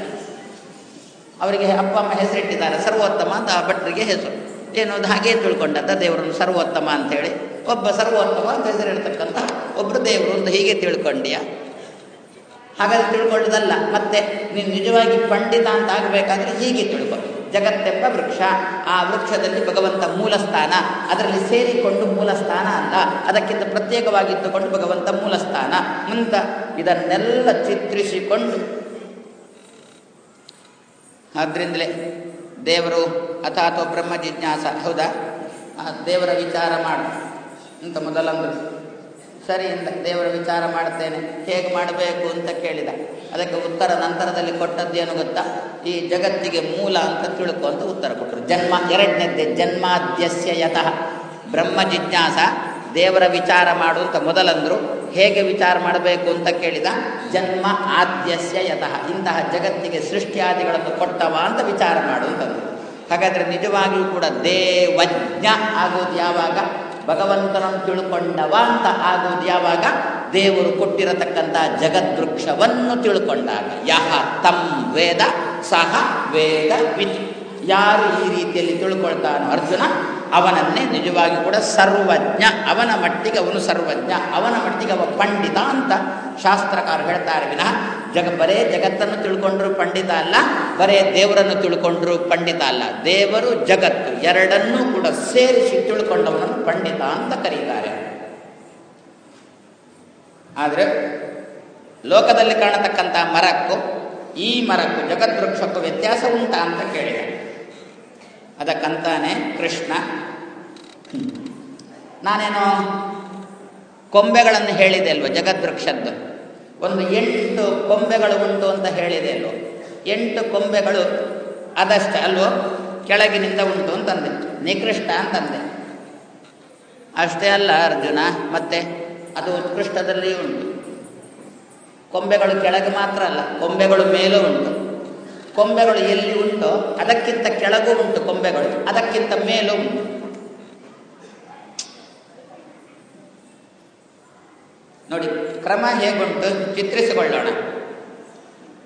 ಅವರಿಗೆ ಅಪ್ಪ ಅಮ್ಮ ಹೆಸರಿಟ್ಟಿದ್ದಾರೆ, ಸರ್ವೋತ್ತಮ ಅಂತ ಆ ಭಟ್ರಿಗೆ ಹೆಸರು. ಏನು ಅದು ಹಾಗೆ ತಿಳ್ಕೊಂಡಂತ ದೇವರನ್ನು ಸರ್ವೋತ್ತಮ ಅಂತೇಳಿ ಒಬ್ಬ ಸರ್ವೋತ್ತಮ ಅಂತ ಹೆಸರಿಡ್ತಕ್ಕಂಥ ಒಬ್ಬರು ದೇವರು ಅಂತ ಹೀಗೆ ತಿಳ್ಕೊಂಡಿಯ? ಹಾಗಾದ್ರೆ ತಿಳ್ಕೊಳ್ಳೋದಲ್ಲ, ಮತ್ತೆ ನೀನು ನಿಜವಾಗಿ ಪಂಡಿತ ಅಂತ ಆಗಬೇಕಾದ್ರೆ ಹೀಗೆ ತಿಳ್ಕೊ. ಜಗತ್ತೆಂಬ ವೃಕ್ಷ, ಆ ವೃಕ್ಷದಲ್ಲಿ ಭಗವಂತ ಮೂಲಸ್ಥಾನ, ಅದರಲ್ಲಿ ಸೇರಿಕೊಂಡು ಮೂಲಸ್ಥಾನ ಅಲ್ಲ, ಅದಕ್ಕಿಂತ ಪ್ರತ್ಯೇಕವಾಗಿದ್ದುಕೊಂಡು ಭಗವಂತ ಮೂಲಸ್ಥಾನ. ಅಂತ ಇದನ್ನೆಲ್ಲ ಚಿತ್ರಿಸಿಕೊಂಡು ಆದ್ರಿಂದಲೇ ದೇವರು ಅಥಾತೋ ಬ್ರಹ್ಮ ಜಿಜ್ಞಾಸ, ಹೌದಾ? ದೇವರ ವಿಚಾರ ಮಾಡು ಅಂತ ಮೊದಲಂದರು ಸರಿ ಇಂದ ದೇವರ ವಿಚಾರ ಮಾಡುತ್ತೇನೆ. ಹೇಗೆ ಮಾಡಬೇಕು ಅಂತ ಕೇಳಿದ. ಅದಕ್ಕೆ ಉತ್ತರ ನಂತರದಲ್ಲಿ ಕೊಟ್ಟದ್ದೇನು ಗೊತ್ತಾ? ಈ ಜಗತ್ತಿಗೆ ಮೂಲ ಅಂತ ತಿಳ್ಕೊ ಅಂತ ಉತ್ತರ ಕೊಟ್ಟರು. ಜನ್ಮ, ಎರಡನೇದ್ದೆ, ಜನ್ಮಾದ್ಯಸ್ಯ ಯತಃ. ಬ್ರಹ್ಮ ಜಿಜ್ಞಾಸ, ದೇವರ ವಿಚಾರ ಮಾಡು ಅಂತ ಮೊದಲಂದ್ರು. ಹೇಗೆ ವಿಚಾರ ಮಾಡಬೇಕು ಅಂತ ಕೇಳಿದ, ಜನ್ಮ ಆದ್ಯಸ್ಯ ಯತಃ, ಇಂತಹ ಜಗತ್ತಿಗೆ ಸೃಷ್ಟಿಯಾದಿಗಳನ್ನು ಕೊಟ್ಟವ ಅಂತ ವಿಚಾರ ಮಾಡುವಂಥದ್ದು. ಹಾಗಾದರೆ ನಿಜವಾಗಿಯೂ ಕೂಡ ದೇವಜ್ಞ ಆಗೋದು ಯಾವಾಗ? ಭಗವಂತನನ್ನು ತಿಳ್ಕೊಂಡವ ಅಂತ ಆಗೋದು ಯಾವಾಗ? ದೇವರು ಕೊಟ್ಟಿರತಕ್ಕಂಥ ಜಗದ್ವೃಕ್ಷವನ್ನು ತಿಳ್ಕೊಂಡಾಗ. ಯಹ ತಂ ವೇದ ಸಹ ವೇದ ವಿತ್. ಯಾರು ಈ ರೀತಿಯಲ್ಲಿ ತಿಳ್ಕೊಳ್ತಾನೋ ಅರ್ಜುನ ಅವನನ್ನೇ ನಿಜವಾಗಿ ಕೂಡ ಸರ್ವಜ್ಞ. ಅವನ ಮಟ್ಟಿಗೆ ಅವನು ಸರ್ವಜ್ಞ. ಅವನ ಮಟ್ಟಿಗೆ ಅವ ಪಂಡಿತ ಅಂತ ಶಾಸ್ತ್ರಕಾರ ಹೇಳ್ತಾರೆ ವಿನಃ. ಜಗ ಬರೇ ಜಗತ್ತನ್ನು ತಿಳ್ಕೊಂಡ್ರು ಪಂಡಿತ ಅಲ್ಲ, ಬರೇ ದೇವರನ್ನು ತಿಳ್ಕೊಂಡ್ರು ಪಂಡಿತ ಅಲ್ಲ. ದೇವರು ಜಗತ್ತು ಎರಡನ್ನೂ ಕೂಡ ಸೇರಿಸಿ ತಿಳ್ಕೊಂಡವನನ್ನು ಪಂಡಿತ ಅಂತ ಕರೀತಾರೆ. ಆದರೆ ಲೋಕದಲ್ಲಿ ಕಾಣತಕ್ಕಂಥ ಮರಕ್ಕೂ ಈ ಮರಕ್ಕೂ ಜಗದ್ವೃಕ್ಷಕ್ಕೂ ವ್ಯತ್ಯಾಸ ಉಂಟಾ ಅಂತ ಕೇಳಿದೆ. ಅದಕ್ಕಂತಾನೆ ಕೃಷ್ಣ. ನಾನೇನು ಕೊಂಬೆಗಳನ್ನು ಹೇಳಿದೆ ಅಲ್ವ, ಜಗದ್ವೃಕ್ಷದ್ದು. ಒಂದು ಎಂಟು ಕೊಂಬೆಗಳು ಉಂಟು ಅಂತ ಹೇಳಿದೆ ಅಲ್ವ. ಎಂಟು ಕೊಂಬೆಗಳು ಅದಷ್ಟೇ ಅಲ್ವೋ, ಕೆಳಗಿನಿಂದ ಉಂಟು ಅಂತಂದೆ. ನಿಕೃಷ್ಟ ಅಂತಂದೆ. ಅಷ್ಟೇ ಅಲ್ಲ ಅರ್ಜುನ, ಮತ್ತೆ ಅದು ಉತ್ಕೃಷ್ಟದಲ್ಲಿ ಉಂಟು. ಕೊಂಬೆಗಳು ಕೆಳಗೆ ಮಾತ್ರ ಅಲ್ಲ, ಕೊಂಬೆಗಳು ಮೇಲೂ ಉಂಟು. ಕೊಂಬೆಗಳು ಎಲ್ಲಿ ಉಂಟೋ ಅದಕ್ಕಿಂತ ಕೆಳಗೂ ಉಂಟು ಕೊಂಬೆಗಳು, ಅದಕ್ಕಿಂತ ಮೇಲೂ ಉಂಟು. ನೋಡಿ, ಕ್ರಮ ಹೇಗುಂಟು ಚಿತ್ರಿಸಿಕೊಳ್ಳೋಣ.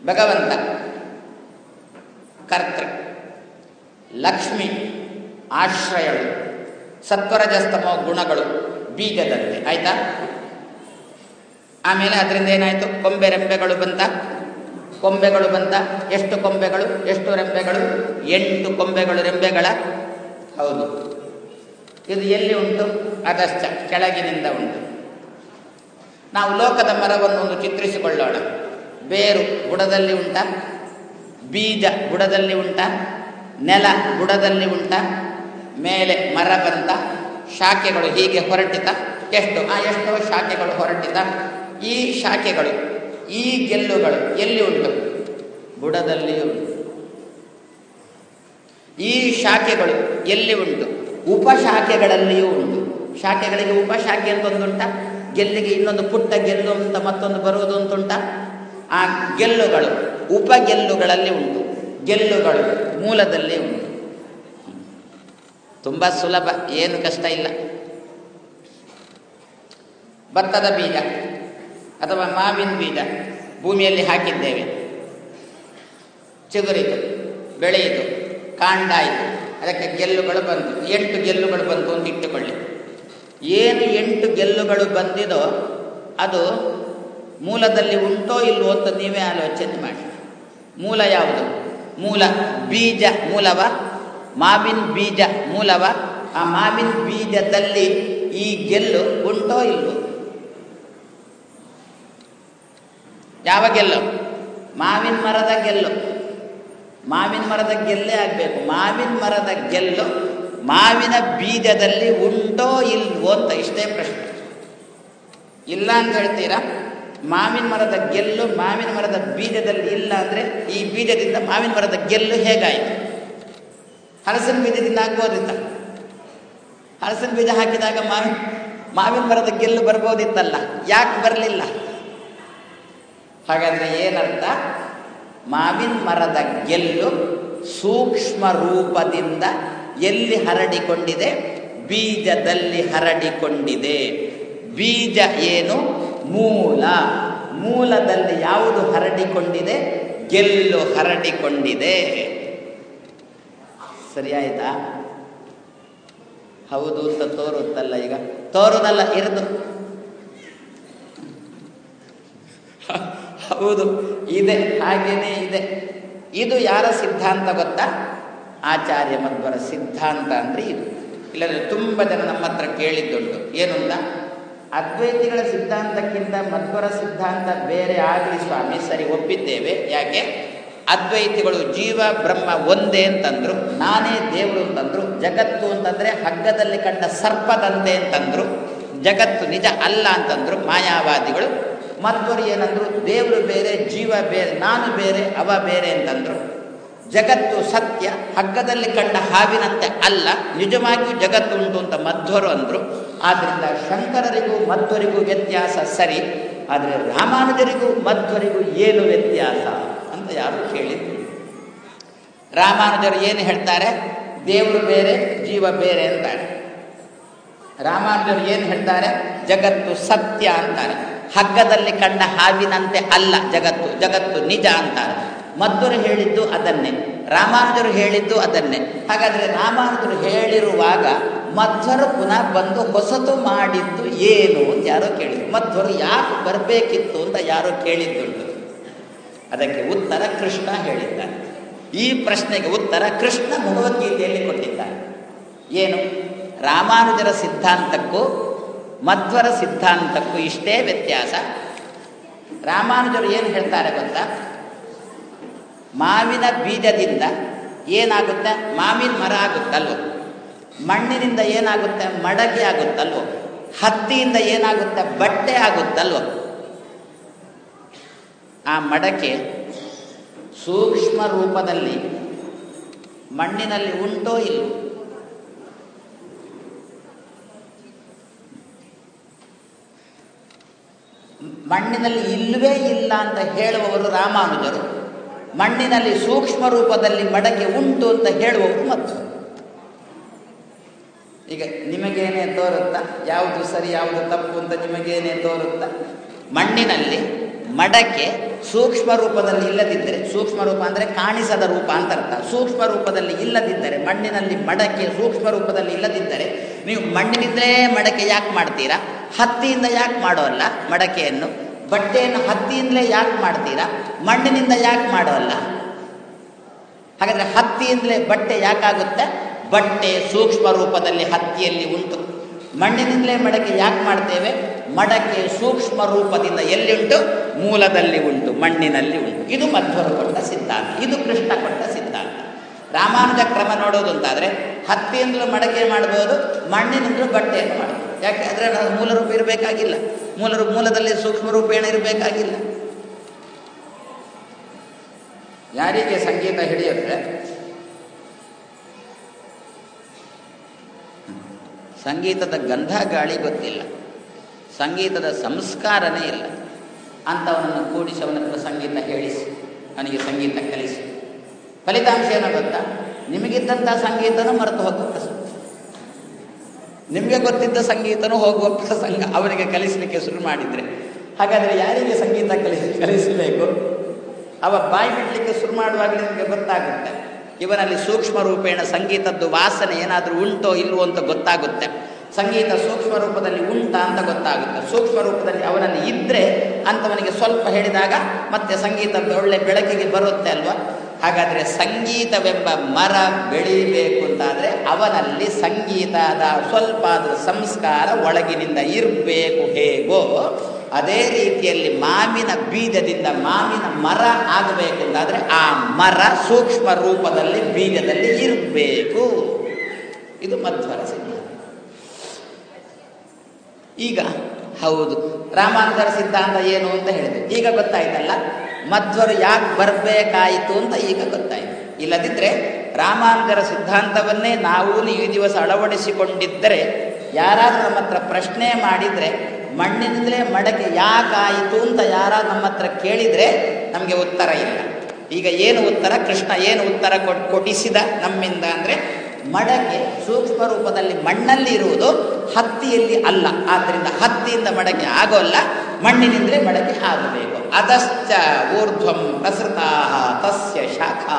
ಭಗವಂತ, ಕರ್ತೃ, ಲಕ್ಷ್ಮಿ ಆಶ್ರಯಗಳು ಸತ್ವರಜಸ್ತಮ ಗುಣಗಳು ಬೀಜದಂತೆ ಆಯ್ತಾ? ಆಮೇಲೆ ಅದರಿಂದ ಏನಾಯಿತು? ಕೊಂಬೆ ರೆಂಬೆಗಳು ಬಂತ. ಕೊಂಬೆಗಳು ಬಂತ ಎಷ್ಟು ಕೊಂಬೆಗಳು? ಎಷ್ಟು ರೆಂಬೆಗಳು? ಎಂಟು ಕೊಂಬೆಗಳು ರೆಂಬೆಗಳ? ಹೌದು. ಇದು ಎಲ್ಲಿ ಉಂಟು? ಅದಷ್ಟ ಕೆಳಗಿನಿಂದ ಉಂಟು. ನಾವು ಲೋಕದ ಮರವನ್ನು ಒಂದು ಚಿತ್ರಿಸಿಕೊಳ್ಳೋಣ. ಬೇರು ಬುಡದಲ್ಲಿ ಉಂಟ? ಬೀಜ ಬುಡದಲ್ಲಿ ಉಂಟ? ನೆಲ ಬುಡದಲ್ಲಿ ಉಂಟ? ಮೇಲೆ ಮರ ಬಂತ? ಶಾಖೆಗಳು ಹೀಗೆ ಹೊರಟಿತ? ಎಷ್ಟು? ಆ ಎಷ್ಟೋ ಶಾಖೆಗಳು ಹೊರಟಿತ? ಈ ಶಾಖೆಗಳು. ಈ ಗೆಲ್ಲುಗಳು ಎಲ್ಲಿ ಉಂಟು? ಬುಡದಲ್ಲಿ ಉಂಟು. ಈ ಶಾಖೆಗಳು ಎಲ್ಲಿ ಉಂಟು? ಉಪಶಾಖೆಗಳಲ್ಲಿಯೂ ಉಂಟು. ಶಾಖೆಗಳಿಗೆ ಉಪಶಾಖೆ ಅಂತ ಒಂದುಂಟ ಗೆಲ್ಲಿಗೆ ಇನ್ನೊಂದು ಪುಟ್ಟ ಗೆಲ್ಲು ಅಂತ ಮತ್ತೊಂದು ಬರುವುದು ಅಂತುಂಟ ಆ ಗೆಲ್ಲುಗಳು ಉಪ ಗೆಲ್ಲುಗಳಲ್ಲಿ ಉಂಟು. ಗೆಲ್ಲುಗಳು ಮೂಲದಲ್ಲಿ ಉಂಟು. ತುಂಬ ಸುಲಭ, ಏನು ಕಷ್ಟ ಇಲ್ಲ. ಭತ್ತದ ಬೀಜ. ಅಥವಾ ಮಾವಿನ ಬೀಜ ಭೂಮಿಯಲ್ಲಿ ಹಾಕಿದ್ದೇವೆ. ಚಿಗುರಿತು, ಬೆಳೆಯಿತು, ಕಾಂಡಾಯಿತು. ಅದಕ್ಕೆ ಗೆಲ್ಲುಗಳು ಬಂತು. ಎಂಟು ಗೆಲ್ಲುಗಳು ಬಂತು ಅಂತ ಇಟ್ಟುಕೊಳ್ಳಿ. ಏನು ಎಂಟು ಗೆಲ್ಲುಗಳು ಬಂದಿದೋ ಅದು ಮೂಲದಲ್ಲಿ ಉಂಟೋ ಇಲ್ವೋ ಅಂತ ನೀವೇ ಆಲೋಚನೆ ಮಾಡಿ. ಮೂಲ ಯಾವುದು? ಮೂಲ ಬೀಜ ಮೂಲವ? ಮಾವಿನ ಬೀಜ ಮೂಲವ? ಆ ಮಾವಿನ ಬೀಜದಲ್ಲಿ ಈ ಗೆಲ್ಲು ಉಂಟೋ ಇಲ್ವೋ? ಯಾವ ಗೆಲ್ಲು? ಮಾವಿನ ಮರದ ಗೆಲ್ಲು. ಮಾವಿನ ಮರದ ಗೆಲ್ಲೇ ಆಗಬೇಕು. ಮಾವಿನ ಮರದ ಗೆಲ್ಲು ಮಾವಿನ ಬೀಜದಲ್ಲಿ ಉಂಟೋ ಇಲ್ವೋ ಅಂತ ಇಷ್ಟೇ ಪ್ರಶ್ನೆ. ಇಲ್ಲ ಅಂತ ಹೇಳ್ತೀರಾ? ಮಾವಿನ ಮರದ ಗೆಲ್ಲು ಮಾವಿನ ಮರದ ಬೀಜದಲ್ಲಿ ಇಲ್ಲ ಅಂದರೆ ಈ ಬೀಜದಿಂದ ಮಾವಿನ ಮರದ ಗೆಲ್ಲು ಹೇಗಾಯಿತು? ಹಲಸಿನ ಬೀಜದಿಂದ ಆಗ್ಬೋದಿತ್ತ? ಹಲಸಿನ ಬೀಜ ಹಾಕಿದಾಗ ಮಾವಿನ ಮಾವಿನ ಮರದ ಗೆಲ್ಲು ಬರ್ಬೋದಿತ್ತಲ್ಲ? ಯಾಕೆ ಬರಲಿಲ್ಲ? ಹಾಗಾದರೆ ಏನರ್ಥ? ಮಾವಿನ ಮರದ ಗೆಲ್ಲು ಸೂಕ್ಷ್ಮ ರೂಪದಿಂದ ಎಲ್ಲಿ ಹರಡಿಕೊಂಡಿದೆ? ಬೀಜದಲ್ಲಿ ಹರಡಿಕೊಂಡಿದೆ. ಬೀಜ ಏನು? ಮೂಲ. ಮೂಲದಲ್ಲಿ ಯಾವುದು ಹರಡಿಕೊಂಡಿದೆ? ಗೆಲ್ಲು ಹರಡಿಕೊಂಡಿದೆ. ಸರಿಯಾಯ್ತಾ? ಹೌದು ಅಂತ ತೋರುತ್ತಲ್ಲ ಈಗ. ತೋರುದಲ್ಲ ಇರದು. ಹೌದು, ಇದೆ, ಹಾಗೇನೇ ಇದೆ. ಇದು ಯಾರ ಸಿದ್ಧಾಂತ ಗೊತ್ತಾ? ಆಚಾರ್ಯ ಮಧ್ವರ ಸಿದ್ಧಾಂತ ಅಂದರೆ ಇದು. ಇಲ್ಲಂದರೆ ತುಂಬ ಜನ ನಮ್ಮ ಹತ್ರ ಕೇಳಿದ್ದುಂಟು. ಏನು ಅಂತ ಅದ್ವೈತಿಗಳ ಸಿದ್ಧಾಂತಕ್ಕಿಂತ ಮಧ್ವರ ಸಿದ್ಧಾಂತ ಬೇರೆ ಆಗಲಿ ಸ್ವಾಮಿ, ಸರಿ, ಒಪ್ಪಿದ್ದೇವೆ. ಯಾಕೆ? ಅದ್ವೈತಿಗಳು ಜೀವ, ಬ್ರಹ್ಮ ಒಂದೇ ಅಂತಂದ್ರು, ನಾನೇ ದೇವರು ಅಂತಂದ್ರು, ಜಗತ್ತು ಅಂತಂದ್ರೆ ಹಗ್ಗದಲ್ಲಿ ಕಂಡ ಸರ್ಪದಂತೆ ಅಂತಂದ್ರು, ಜಗತ್ತು ನಿಜ ಅಲ್ಲ ಅಂತಂದ್ರು ಮಾಯಾವಾದಿಗಳು ಮಧ್ವರು ಏನಂದರು, ದೇವರು ಬೇರೆ, ಜೀವ ಬೇರೆ, ನಾನು ಬೇರೆ, ಅವ ಬೇರೆ ಅಂತಂದ್ರು. ಜಗತ್ತು ಸತ್ಯ, ಹಗ್ಗದಲ್ಲಿ ಕಂಡ ಹಾವಿನಂತೆ ಅಲ್ಲ, ನಿಜವಾಗಿಯೂ ಜಗತ್ತು ಉಂಟು ಅಂತ ಮಧ್ವರು ಅಂದರು. ಆದ್ದರಿಂದ ಶಂಕರರಿಗೂ ಮಧ್ವರಿಗೂ ವ್ಯತ್ಯಾಸ ಸರಿ, ಆದರೆ ರಾಮಾನುಜರಿಗೂ ಮಧ್ವರಿಗೂ ಏನು ವ್ಯತ್ಯಾಸ ಅಂತ ಯಾರು ಕೇಳಿದ್ರು ರಾಮಾನುಜರು ಏನು ಹೇಳ್ತಾರೆ? ದೇವರು ಬೇರೆ, ಜೀವ ಬೇರೆ ಅಂತಾರೆ. ರಾಮಾನುಜರು ಏನು ಹೇಳ್ತಾರೆ? ಜಗತ್ತು ಸತ್ಯ ಅಂತಾರೆ. ಹಗ್ಗದಲ್ಲಿ ಕಂಡ ಹಾವಿನಂತೆ ಅಲ್ಲ ಜಗತ್ತು ಜಗತ್ತು ನಿಜ ಅಂತಾರೆ ಮಧ್ವರು ಹೇಳಿದ್ದು ಅದನ್ನೇ. ರಾಮಾನುಜರು ಹೇಳಿದ್ದು ಅದನ್ನೇ. ಹಾಗಾದರೆ ರಾಮಾನುಜರು ಹೇಳಿರುವಾಗ ಮಧ್ವರು ಪುನಃ ಬಂದು ಹೊಸತು ಮಾಡಿದ್ದು ಏನು ಅಂತ ಯಾರೋ ಕೇಳಿದ್ರು. ಮಧ್ವರು ಯಾಕೆ ಬರಬೇಕಿತ್ತು ಅಂತ ಯಾರೋ ಕೇಳಿದ್ದುಂಟು. ಅದಕ್ಕೆ ಉತ್ತರ ಕೃಷ್ಣ ಹೇಳಿದ್ದಾರೆ. ಈ ಪ್ರಶ್ನೆಗೆ ಉತ್ತರ ಕೃಷ್ಣ ಭಗವದ್ಗೀತೆಯಲ್ಲಿ ಕೊಟ್ಟಿದ್ದಾರೆ. ಏನು? ರಾಮಾನುಜರ ಸಿದ್ಧಾಂತಕ್ಕೂ ಮಧ್ವರ ಸಿದ್ಧಾಂತಕ್ಕೂ ಇಷ್ಟೇ ವ್ಯತ್ಯಾಸ. ರಾಮಾನುಜರು ಏನು ಹೇಳ್ತಾರೆ ಗೊತ್ತಾ? ಮಾವಿನ ಬೀಜದಿಂದ ಏನಾಗುತ್ತೆ? ಮಾವಿನ ಮರ ಆಗುತ್ತಲ್ವೋ? ಮಣ್ಣಿನಿಂದ ಏನಾಗುತ್ತೆ? ಮಡಗಿ ಆಗುತ್ತಲ್ವೋ? ಹತ್ತಿಯಿಂದ ಏನಾಗುತ್ತೆ? ಬಟ್ಟೆ ಆಗುತ್ತಲ್ವ? ಆ ಮಡಕೆ ಸೂಕ್ಷ್ಮ ರೂಪದಲ್ಲಿ ಮಣ್ಣಿನಲ್ಲಿ ಉಂಟೋ ಇಲ್ಲೋ ಮಣ್ಣಿನಲ್ಲಿ ಇಲ್ಲವೇ ಇಲ್ಲ ಅಂತ ಹೇಳುವವರು ರಾಮಾನುಜರು. ಮಣ್ಣಿನಲ್ಲಿ ಸೂಕ್ಷ್ಮ ರೂಪದಲ್ಲಿ ಮಡಕೆ ಉಂಟು ಅಂತ ಹೇಳುವವರು ಮತ್ತು ಈಗ ನಿಮಗೇನೆ ತೋರುತ್ತಾ? ಯಾವುದು ಸರಿ, ಯಾವುದು ತಪ್ಪು ಅಂತ ನಿಮಗೇನೆ ತೋರುತ್ತಾ? ಮಣ್ಣಿನಲ್ಲಿ ಮಡಕೆ ಸೂಕ್ಷ್ಮ ರೂಪದಲ್ಲಿ ಇಲ್ಲದಿದ್ದರೆ, ಸೂಕ್ಷ್ಮ ರೂಪ ಅಂದರೆ ಕಾಣಿಸದ ರೂಪ ಅಂತ ಅರ್ಥ. ಸೂಕ್ಷ್ಮ ರೂಪದಲ್ಲಿ ಇಲ್ಲದಿದ್ದರೆ, ಮಣ್ಣಿನಲ್ಲಿ ಮಡಕೆ ಸೂಕ್ಷ್ಮ ರೂಪದಲ್ಲಿ ಇಲ್ಲದಿದ್ದರೆ ನೀವು ಮಣ್ಣಿನಿಂದಲೇ ಮಡಕೆ ಯಾಕೆ ಮಾಡ್ತೀರಾ? ಹತ್ತಿಯಿಂದ ಯಾಕೆ ಮಾಡೋಲ್ಲ ಮಡಕೆಯನ್ನು? ಬಟ್ಟೆಯನ್ನು ಹತ್ತಿಯಿಂದಲೇ ಯಾಕೆ ಮಾಡ್ತೀರಾ? ಮಣ್ಣಿನಿಂದ ಯಾಕೆ ಮಾಡೋಲ್ಲ? ಹಾಗಾದರೆ ಹತ್ತಿಯಿಂದಲೇ ಬಟ್ಟೆ ಯಾಕಾಗುತ್ತೆ? ಬಟ್ಟೆ ಸೂಕ್ಷ್ಮ ರೂಪದಲ್ಲಿ ಹತ್ತಿಯಲ್ಲಿ ಉಂಟು. ಮಣ್ಣಿನಿಂದಲೇ ಮಡಕೆ ಯಾಕೆ ಮಾಡ್ತೇವೆ? ಮಡಕೆ ಸೂಕ್ಷ್ಮ ರೂಪದಿಂದ ಎಲ್ಲಿ ಉಂಟು ಮೂಲದಲ್ಲಿ ಉಂಟು, ಮಣ್ಣಿನಲ್ಲಿ ಉಂಟು. ಇದು ಮಧ್ವರು ಕೊಟ್ಟ ಸಿದ್ಧಾಂತ. ಇದು ಕೃಷ್ಣ ಕೊಟ್ಟ ಸಿದ್ಧಾಂತ. ರಾಮಾನುಜ ಕ್ರಮ ನೋಡೋದು ಅಂತಾದರೆ ಹತ್ತಿಯಿಂದಲೂ ಮಡಕೆ ಮಾಡ್ಬೋದು, ಮಣ್ಣಿನಿಂದಲೂ ಬಟ್ಟೆಯನ್ನು ಮಾಡ್ಬೋದು. ಯಾಕೆ? ಅಂದರೆ ಮೂಲ ರೂಪ ಇರಬೇಕಾಗಿಲ್ಲ. ಮೂಲ ಮೂಲದಲ್ಲಿ ಸೂಕ್ಷ್ಮ ರೂಪೇಣ ಇರಬೇಕಾಗಿಲ್ಲ. ಯಾರಿಗೆ ಸಂಗೀತ ಹಿಡಿಯುತ್ತೆ ಸಂಗೀತದ ಗಂಧ ಗಾಳಿ ಗೊತ್ತಿಲ್ಲ. ಸಂಗೀತದ ಸಂಸ್ಕಾರನೇ ಇಲ್ಲ. ಅಂಥವನನ್ನು ಕೂಡಿಸಿ ಅವನ ಸಂಗೀತ ಹೇಳಿಸಿ ನನಗೆ ಸಂಗೀತ ಕಲಿಸಿ. ಫಲಿತಾಂಶ ಏನೋ ಗೊತ್ತಾ? ನಿಮಗಿದ್ದಂಥ ಸಂಗೀತನೂ ಮರೆತು ಹೋಗುವ ಪ್ರಸಂಗ ನಿಮಗೆ ಗೊತ್ತಿದ್ದ ಸಂಗೀತನೂ ಹೋಗುವ ಪ್ರಸಂಗ ಅವರಿಗೆ ಕಲಿಸಲಿಕ್ಕೆ ಶುರು ಮಾಡಿದರೆ. ಹಾಗಾದರೆ ಯಾರಿಗೆ ಸಂಗೀತ ಕಲಿಸಿ ಕಲಿಸಬೇಕು? ಅವ ಬಾಯಿ ಬಿಡಲಿಕ್ಕೆ ಶುರು ಮಾಡುವಾಗಲೇ ನಿಮಗೆ ಗೊತ್ತಾಗುತ್ತೆ. ಇವನಲ್ಲಿ ಸೂಕ್ಷ್ಮ ರೂಪೇಣ ಸಂಗೀತದ್ದು ವಾಸನೆ ಏನಾದರೂ ಉಂಟೋ ಇಲ್ವೋ ಅಂತ ಗೊತ್ತಾಗುತ್ತೆ. ಸಂಗೀತ ಸೂಕ್ಷ್ಮ ರೂಪದಲ್ಲಿ ಉಂಟ ಅಂತ ಗೊತ್ತಾಗುತ್ತೆ. ಸೂಕ್ಷ್ಮ ರೂಪದಲ್ಲಿ ಅವನಲ್ಲಿ ಇದ್ದರೆ ಅಂತವನಿಗೆ ಸ್ವಲ್ಪ ಹೇಳಿದಾಗ ಮತ್ತೆ ಸಂಗೀತ ಒಳ್ಳೆ ಬೆಳಕಿಗೆ ಬರುತ್ತೆ ಅಲ್ವಾ? ಹಾಗಾದರೆ ಸಂಗೀತವೆಂಬ ಮರ ಬೆಳೀಬೇಕು ಅಂತಾದರೆ ಅವನಲ್ಲಿ ಸಂಗೀತದ ಸ್ವಲ್ಪ ಸಂಸ್ಕಾರ ಒಳಗಿನಿಂದ ಇರಬೇಕು ಹೇಗೋ, ಅದೇ ರೀತಿಯಲ್ಲಿ ಮಾವಿನ ಬೀಜದಿಂದ ಮಾವಿನ ಮರ ಆಗಬೇಕು ಅಂತಾದರೆ ಆ ಮರ ಸೂಕ್ಷ್ಮ ರೂಪದಲ್ಲಿ ಬೀಜದಲ್ಲಿ ಇರಬೇಕು. ಇದು ಮಧ್ವರ ಸಿದ್ಧಾಂತ. ಈಗ ಹೌದು. ರಾಮಾನುಜರ ಸಿದ್ಧಾಂತ ಏನು ಅಂತ ಹೇಳಿದೆ. ಈಗ ಗೊತ್ತಾಯ್ತಲ್ಲ? ಮಧ್ವರು ಯಾಕೆ ಬರಬೇಕಾಯಿತು ಅಂತ ಈಗ ಗೊತ್ತಾಯಿತು. ಇಲ್ಲದಿದ್ದರೆ ರಾಮಾನುಜರ ಸಿದ್ಧಾಂತವನ್ನೇ ನಾವು ಈ ದಿವಸ ಅಳವಡಿಸಿಕೊಂಡಿದ್ದರೆ, ಯಾರಾದರೂ ನಮ್ಮ ಹತ್ರ ಪ್ರಶ್ನೆ ಮಾಡಿದರೆ ಮಣ್ಣಿನಿಂದಲೇ ಮಡಕೆ ಯಾಕಾಯಿತು ಅಂತ ಯಾರಾದ್ರು ನಮ್ಮ ಹತ್ರ ಕೇಳಿದರೆ ನಮಗೆ ಉತ್ತರ ಇಲ್ಲ. ಈಗ ಏನು ಉತ್ತರ? ಕೃಷ್ಣ ಏನು ಉತ್ತರ ಕೊಟ್ಟಿಸಿದ ನಮ್ಮಿಂದ ಅಂದರೆ ಮಡಕೆ ಸೂಕ್ಷ್ಮ ರೂಪದಲ್ಲಿ ಮಣ್ಣಲ್ಲಿ ಇರುವುದು ಹತ್ತಿಯಲ್ಲಿ ಅಲ್ಲ. ಆದ್ದರಿಂದ ಹತ್ತಿಯಿಂದ ಮಡಕೆ ಆಗೋಲ್ಲ, ಮಣ್ಣಿನಿಂದಲೇ ಮಡಕೆ ಆಗಬೇಕು ಅದಶ್ಚ ಊರ್ಧ್ವಂ ಪ್ರಸೃತಾ ತಸ್ಯ ಶಾಖಾ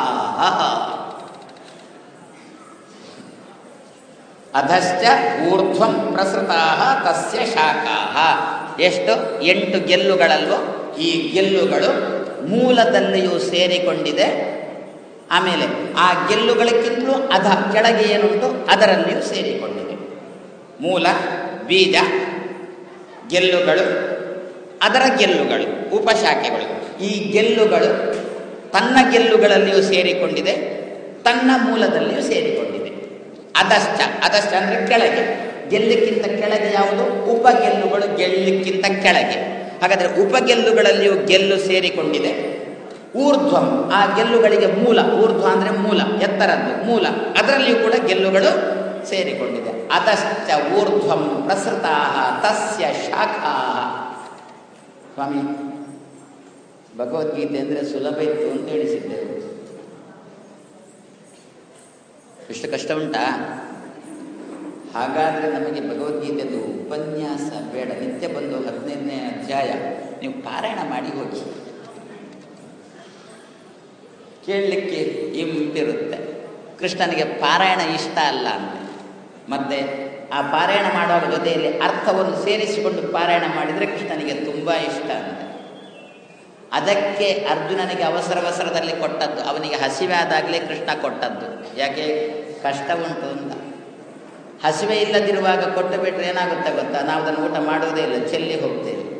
ಅಧಶ್ಚ ಊರ್ಧ್ವಂ ಪ್ರಸೃತಾ ತಸ್ಯ ಶಾಖಾ ಎಷ್ಟು? ಎಂಟು ಗೆಲ್ಲುಗಳಲ್ವೋ? ಈ ಗೆಲ್ಲುಗಳು ಮೂಲದಲ್ಲಿಯೂ ಸೇರಿಕೊಂಡಿದೆ. ಆಮೇಲೆ ಆ ಗೆಲ್ಲುಗಳಕ್ಕಿಂತಲೂ ಅಧ ಕೆಳಗೆ ಏನುಂಟು ಅದರಲ್ಲಿಯೂ ಸೇರಿಕೊಂಡಿದೆ. ಮೂಲ, ಬೀಜ, ಗೆಲ್ಲುಗಳು, ಅದರ ಗೆಲ್ಲುಗಳು, ಉಪಶಾಖೆಗಳು. ಈ ಗೆಲ್ಲುಗಳು ತನ್ನ ಗೆಲ್ಲುಗಳಲ್ಲಿಯೂ ಸೇರಿಕೊಂಡಿದೆ, ತನ್ನ ಮೂಲದಲ್ಲಿಯೂ ಸೇರಿಕೊಂಡಿದೆ. ಅದಶ್ಚ ಅದಶ್ಚ ಅಂದರೆ ಕೆಳಗೆ. ಗೆಲ್ಲಕ್ಕಿಂತ ಕೆಳಗೆ ಯಾವುದು? ಉಪಗೆಲ್ಲುಗಳು ಗೆಲ್ಲಕ್ಕಿಂತ ಕೆಳಗೆ. ಹಾಗಾದರೆ ಉಪ ಗೆಲ್ಲುಗಳಲ್ಲಿಯೂ ಗೆಲ್ಲು ಸೇರಿಕೊಂಡಿದೆ ಊರ್ಧ್ವಂ. ಆ ಗೆಲ್ಲುಗಳಿಗೆ ಮೂಲ. ಊರ್ಧ್ವ ಅಂದರೆ ಮೂಲ. ಎತ್ತರದ್ದು ಮೂಲ. ಅದರಲ್ಲಿಯೂ ಕೂಡ ಗೆಲ್ಲುಗಳು ಸೇರಿಕೊಂಡಿದೆ. ಅದಶ್ಚ ಊರ್ಧ್ವಂ ಪ್ರಸೃತಾ ತಸ್ಯ ಶಾಖಾ ಸ್ವಾಮಿ, ಭಗವದ್ಗೀತೆ ಅಂದರೆ ಸುಲಭ ಇತ್ತು ಅಂತ ಹೇಳಿಸಿದ್ದೇವೆ ಇಷ್ಟು ಕಷ್ಟ ಉಂಟಾ? ಹಾಗಾದರೆ ನಮಗೆ ಭಗವದ್ಗೀತೆದು ಉಪನ್ಯಾಸ ಬೇಡ. ನಿತ್ಯ ಬಂದು ಹದಿನೈದನೇ ಅಧ್ಯಾಯ. ನೀವು ಪಾರಾಯಣ ಮಾಡಿ ಹೋಗಿ. ಕೇಳಲಿಕ್ಕೆ ಇಂಪಿರುತ್ತೆ ಕೃಷ್ಣನಿಗೆ ಪಾರಾಯಣ ಇಷ್ಟ ಅಲ್ಲ ಅಂತ ಮತ್ತೆ ಆ ಪಾರಾಯಣ ಮಾಡುವಾಗ ಜೊತೆಯಲ್ಲಿ ಅರ್ಥವನ್ನು ಸೇರಿಸಿಕೊಂಡು ಪಾರಾಯಣ ಮಾಡಿದರೆ ಕೃಷ್ಣನಿಗೆ ತುಂಬ ಇಷ್ಟ ಅಂತ ಅದಕ್ಕೆ ಅರ್ಜುನನಿಗೆ ಅವಸರವಸರದಲ್ಲಿ ಕೊಟ್ಟದ್ದು, ಅವನಿಗೆ ಹಸಿವೆ ಆದಾಗಲೇ ಕೃಷ್ಣ ಕೊಟ್ಟದ್ದು. ಯಾಕೆ? ಕಷ್ಟ ಉಂಟು ಅಂತ. ಹಸಿವೆ ಇಲ್ಲದಿರುವಾಗ ಕೊಟ್ಟು ಬಿಟ್ಟರೆ ಏನಾಗುತ್ತೆ ಗೊತ್ತಾ? ನಾವು ಅದನ್ನು ಊಟ ಮಾಡುವುದೇ ಇಲ್ಲ, ಚೆಲ್ಲಿ ಹೋಗ್ತೇವೆ.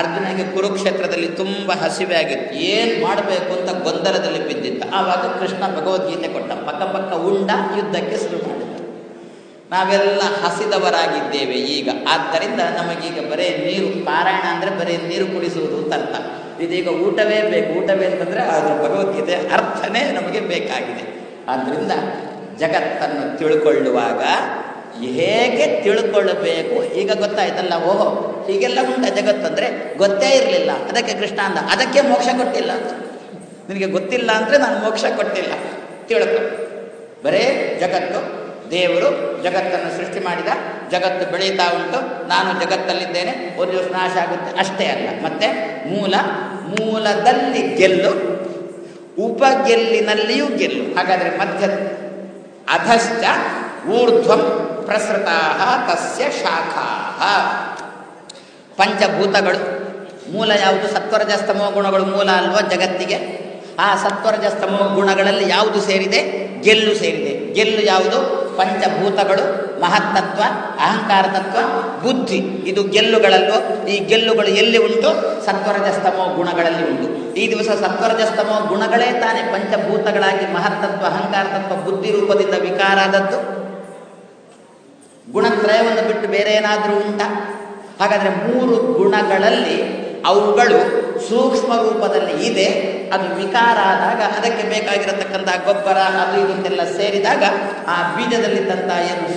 ಅರ್ಜುನನಿಗೆ ಕುರುಕ್ಷೇತ್ರದಲ್ಲಿ ತುಂಬ ಹಸಿವೆ ಆಗಿತ್ತು ಏನು ಮಾಡಬೇಕು ಅಂತ ಗೊಂದಲದಲ್ಲಿ ಬಿದ್ದಿತ್ತು. ಆವಾಗ ಕೃಷ್ಣ ಭಗವದ್ಗೀತೆ ಕೊಟ್ಟ ಪಕ್ಕ ಪಕ್ಕ ಉಂಡ ಯುದ್ಧಕ್ಕೆ ಶುರು ಮಾಡಿದ. ನಾವೆಲ್ಲ ಹಸಿದವರಾಗಿದ್ದೇವೆ ಈಗ. ಆದ್ದರಿಂದ ನಮಗೀಗ ಬರೇ ನೀರು, ಪಾರಾಯಣ ಅಂದರೆ ಬರೀ ನೀರು ಕುಡಿಸುವುದು ಅಂತ ಅರ್ಥ. ಇದೀಗ ಊಟವೇ ಬೇಕು. ಊಟವೇ ಅಂತಂದರೆ ಅದು ಭಗವದ್ಗೀತೆ ಅರ್ಥನೇ ನಮಗೆ ಬೇಕಾಗಿದೆ. ಆದ್ದರಿಂದ ಜಗತ್ತನ್ನು ತಿಳ್ಕೊಳ್ಳುವಾಗ ಹೇಗೆ ತಿಳ್ಕೊಳ್ಳಬೇಕು ಈಗ ಗೊತ್ತಾಯ್ತಲ್ಲ, ಓಹೋ ಹೀಗೆಲ್ಲ ಉಂಟ ಜಗತ್ತಂದರೆ ಗೊತ್ತೇ ಇರಲಿಲ್ಲ. ಅದಕ್ಕೆ ಕೃಷ್ಣ ಅಂದ, ಅದಕ್ಕೆ ಮೋಕ್ಷ ಕೊಟ್ಟಿಲ್ಲ ನಿನಗೆ ಗೊತ್ತಿಲ್ಲ ಅಂದರೆ ನಾನು ಮೋಕ್ಷ ಕೊಟ್ಟಿಲ್ಲ. ತಿಳ್ಕೊ. ಬರೇ ಜಗತ್ತು, ದೇವರು ಜಗತ್ತನ್ನು ಸೃಷ್ಟಿ ಮಾಡಿದ, ಜಗತ್ತು ಬೆಳೀತಾ ಉಂಟು. ನಾನು ಜಗತ್ತಲ್ಲಿದ್ದೇನೆ, ಒಂದು ದಿವಸ ನಾಶ ಆಗುತ್ತೆ. ಅಷ್ಟೇ ಅಲ್ಲ, ಮತ್ತೆ ಮೂಲ, ಮೂಲದಲ್ಲಿ ಗೆಲ್ಲು, ಉಪಗೆಲ್ಲಿನಲ್ಲಿಯೂ ಗೆಲ್ಲು. ಹಾಗಾದರೆ ಮಧ್ಯ, ಅಧಶ್ಚ, ಊರ್ಧ್ವಂ ಪ್ರಸೃತಾ ತಸ್ಯ ಶಾಖಾ ಪಂಚಭೂತಗಳು. ಮೂಲ ಯಾವುದು? ಸತ್ವರಜಸ್ತಮೋ ಗುಣಗಳು ಮೂಲ ಅಲ್ವ ಜಗತ್ತಿಗೆ? ಆ ಸತ್ವರಜಸ್ತಮೋ ಗುಣಗಳಲ್ಲಿ ಯಾವುದು ಸೇರಿದೆ? ಗೆಲ್ಲು ಸೇರಿದೆ. ಗೆಲ್ಲು ಯಾವುದು? ಪಂಚಭೂತಗಳು, ಮಹತ್ತತ್ವ, ಅಹಂಕಾರ ತತ್ವ, ಬುದ್ಧಿ. ಇದು ಗೆಲ್ಲುಗಳಲ್ವೋ? ಈ ಗೆಲ್ಲುಗಳು ಎಲ್ಲಿ ಉಂಟು? ಸತ್ವರಜಸ್ತಮೋ ಗುಣಗಳಲ್ಲಿ ಉಂಟು. ಈ ದಿವಸ ಸತ್ವರಜಸ್ತಮೋ ಗುಣಗಳೇ ತಾನೇ ಪಂಚಭೂತಗಳಾಗಿ ಮಹತ್ತತ್ವ, ಅಹಂಕಾರ ತತ್ವ, ಬುದ್ಧಿ ರೂಪದಿಂದ ವಿಕಾರ ಆದದ್ದು. ಗುಣತ್ರಯವನ್ನು ಬಿಟ್ಟು ಬೇರೆ ಏನಾದರೂ ಉಂಟಾ? ಹಾಗಾದರೆ ಮೂರು ಗುಣಗಳಲ್ಲಿ ಅವುಗಳು ಸೂಕ್ಷ್ಮ ರೂಪದಲ್ಲಿ ಇದೆ, ಅದು ವಿಕಾರ ಆದಾಗ ಅದಕ್ಕೆ ಬೇಕಾಗಿರತಕ್ಕಂಥ ಗೊಬ್ಬರ, ಅದು ಇದನ್ನೆಲ್ಲ ಸೇರಿದಾಗ ಆ ಬೀಜದಲ್ಲಿದ್ದಂಥ ಏನು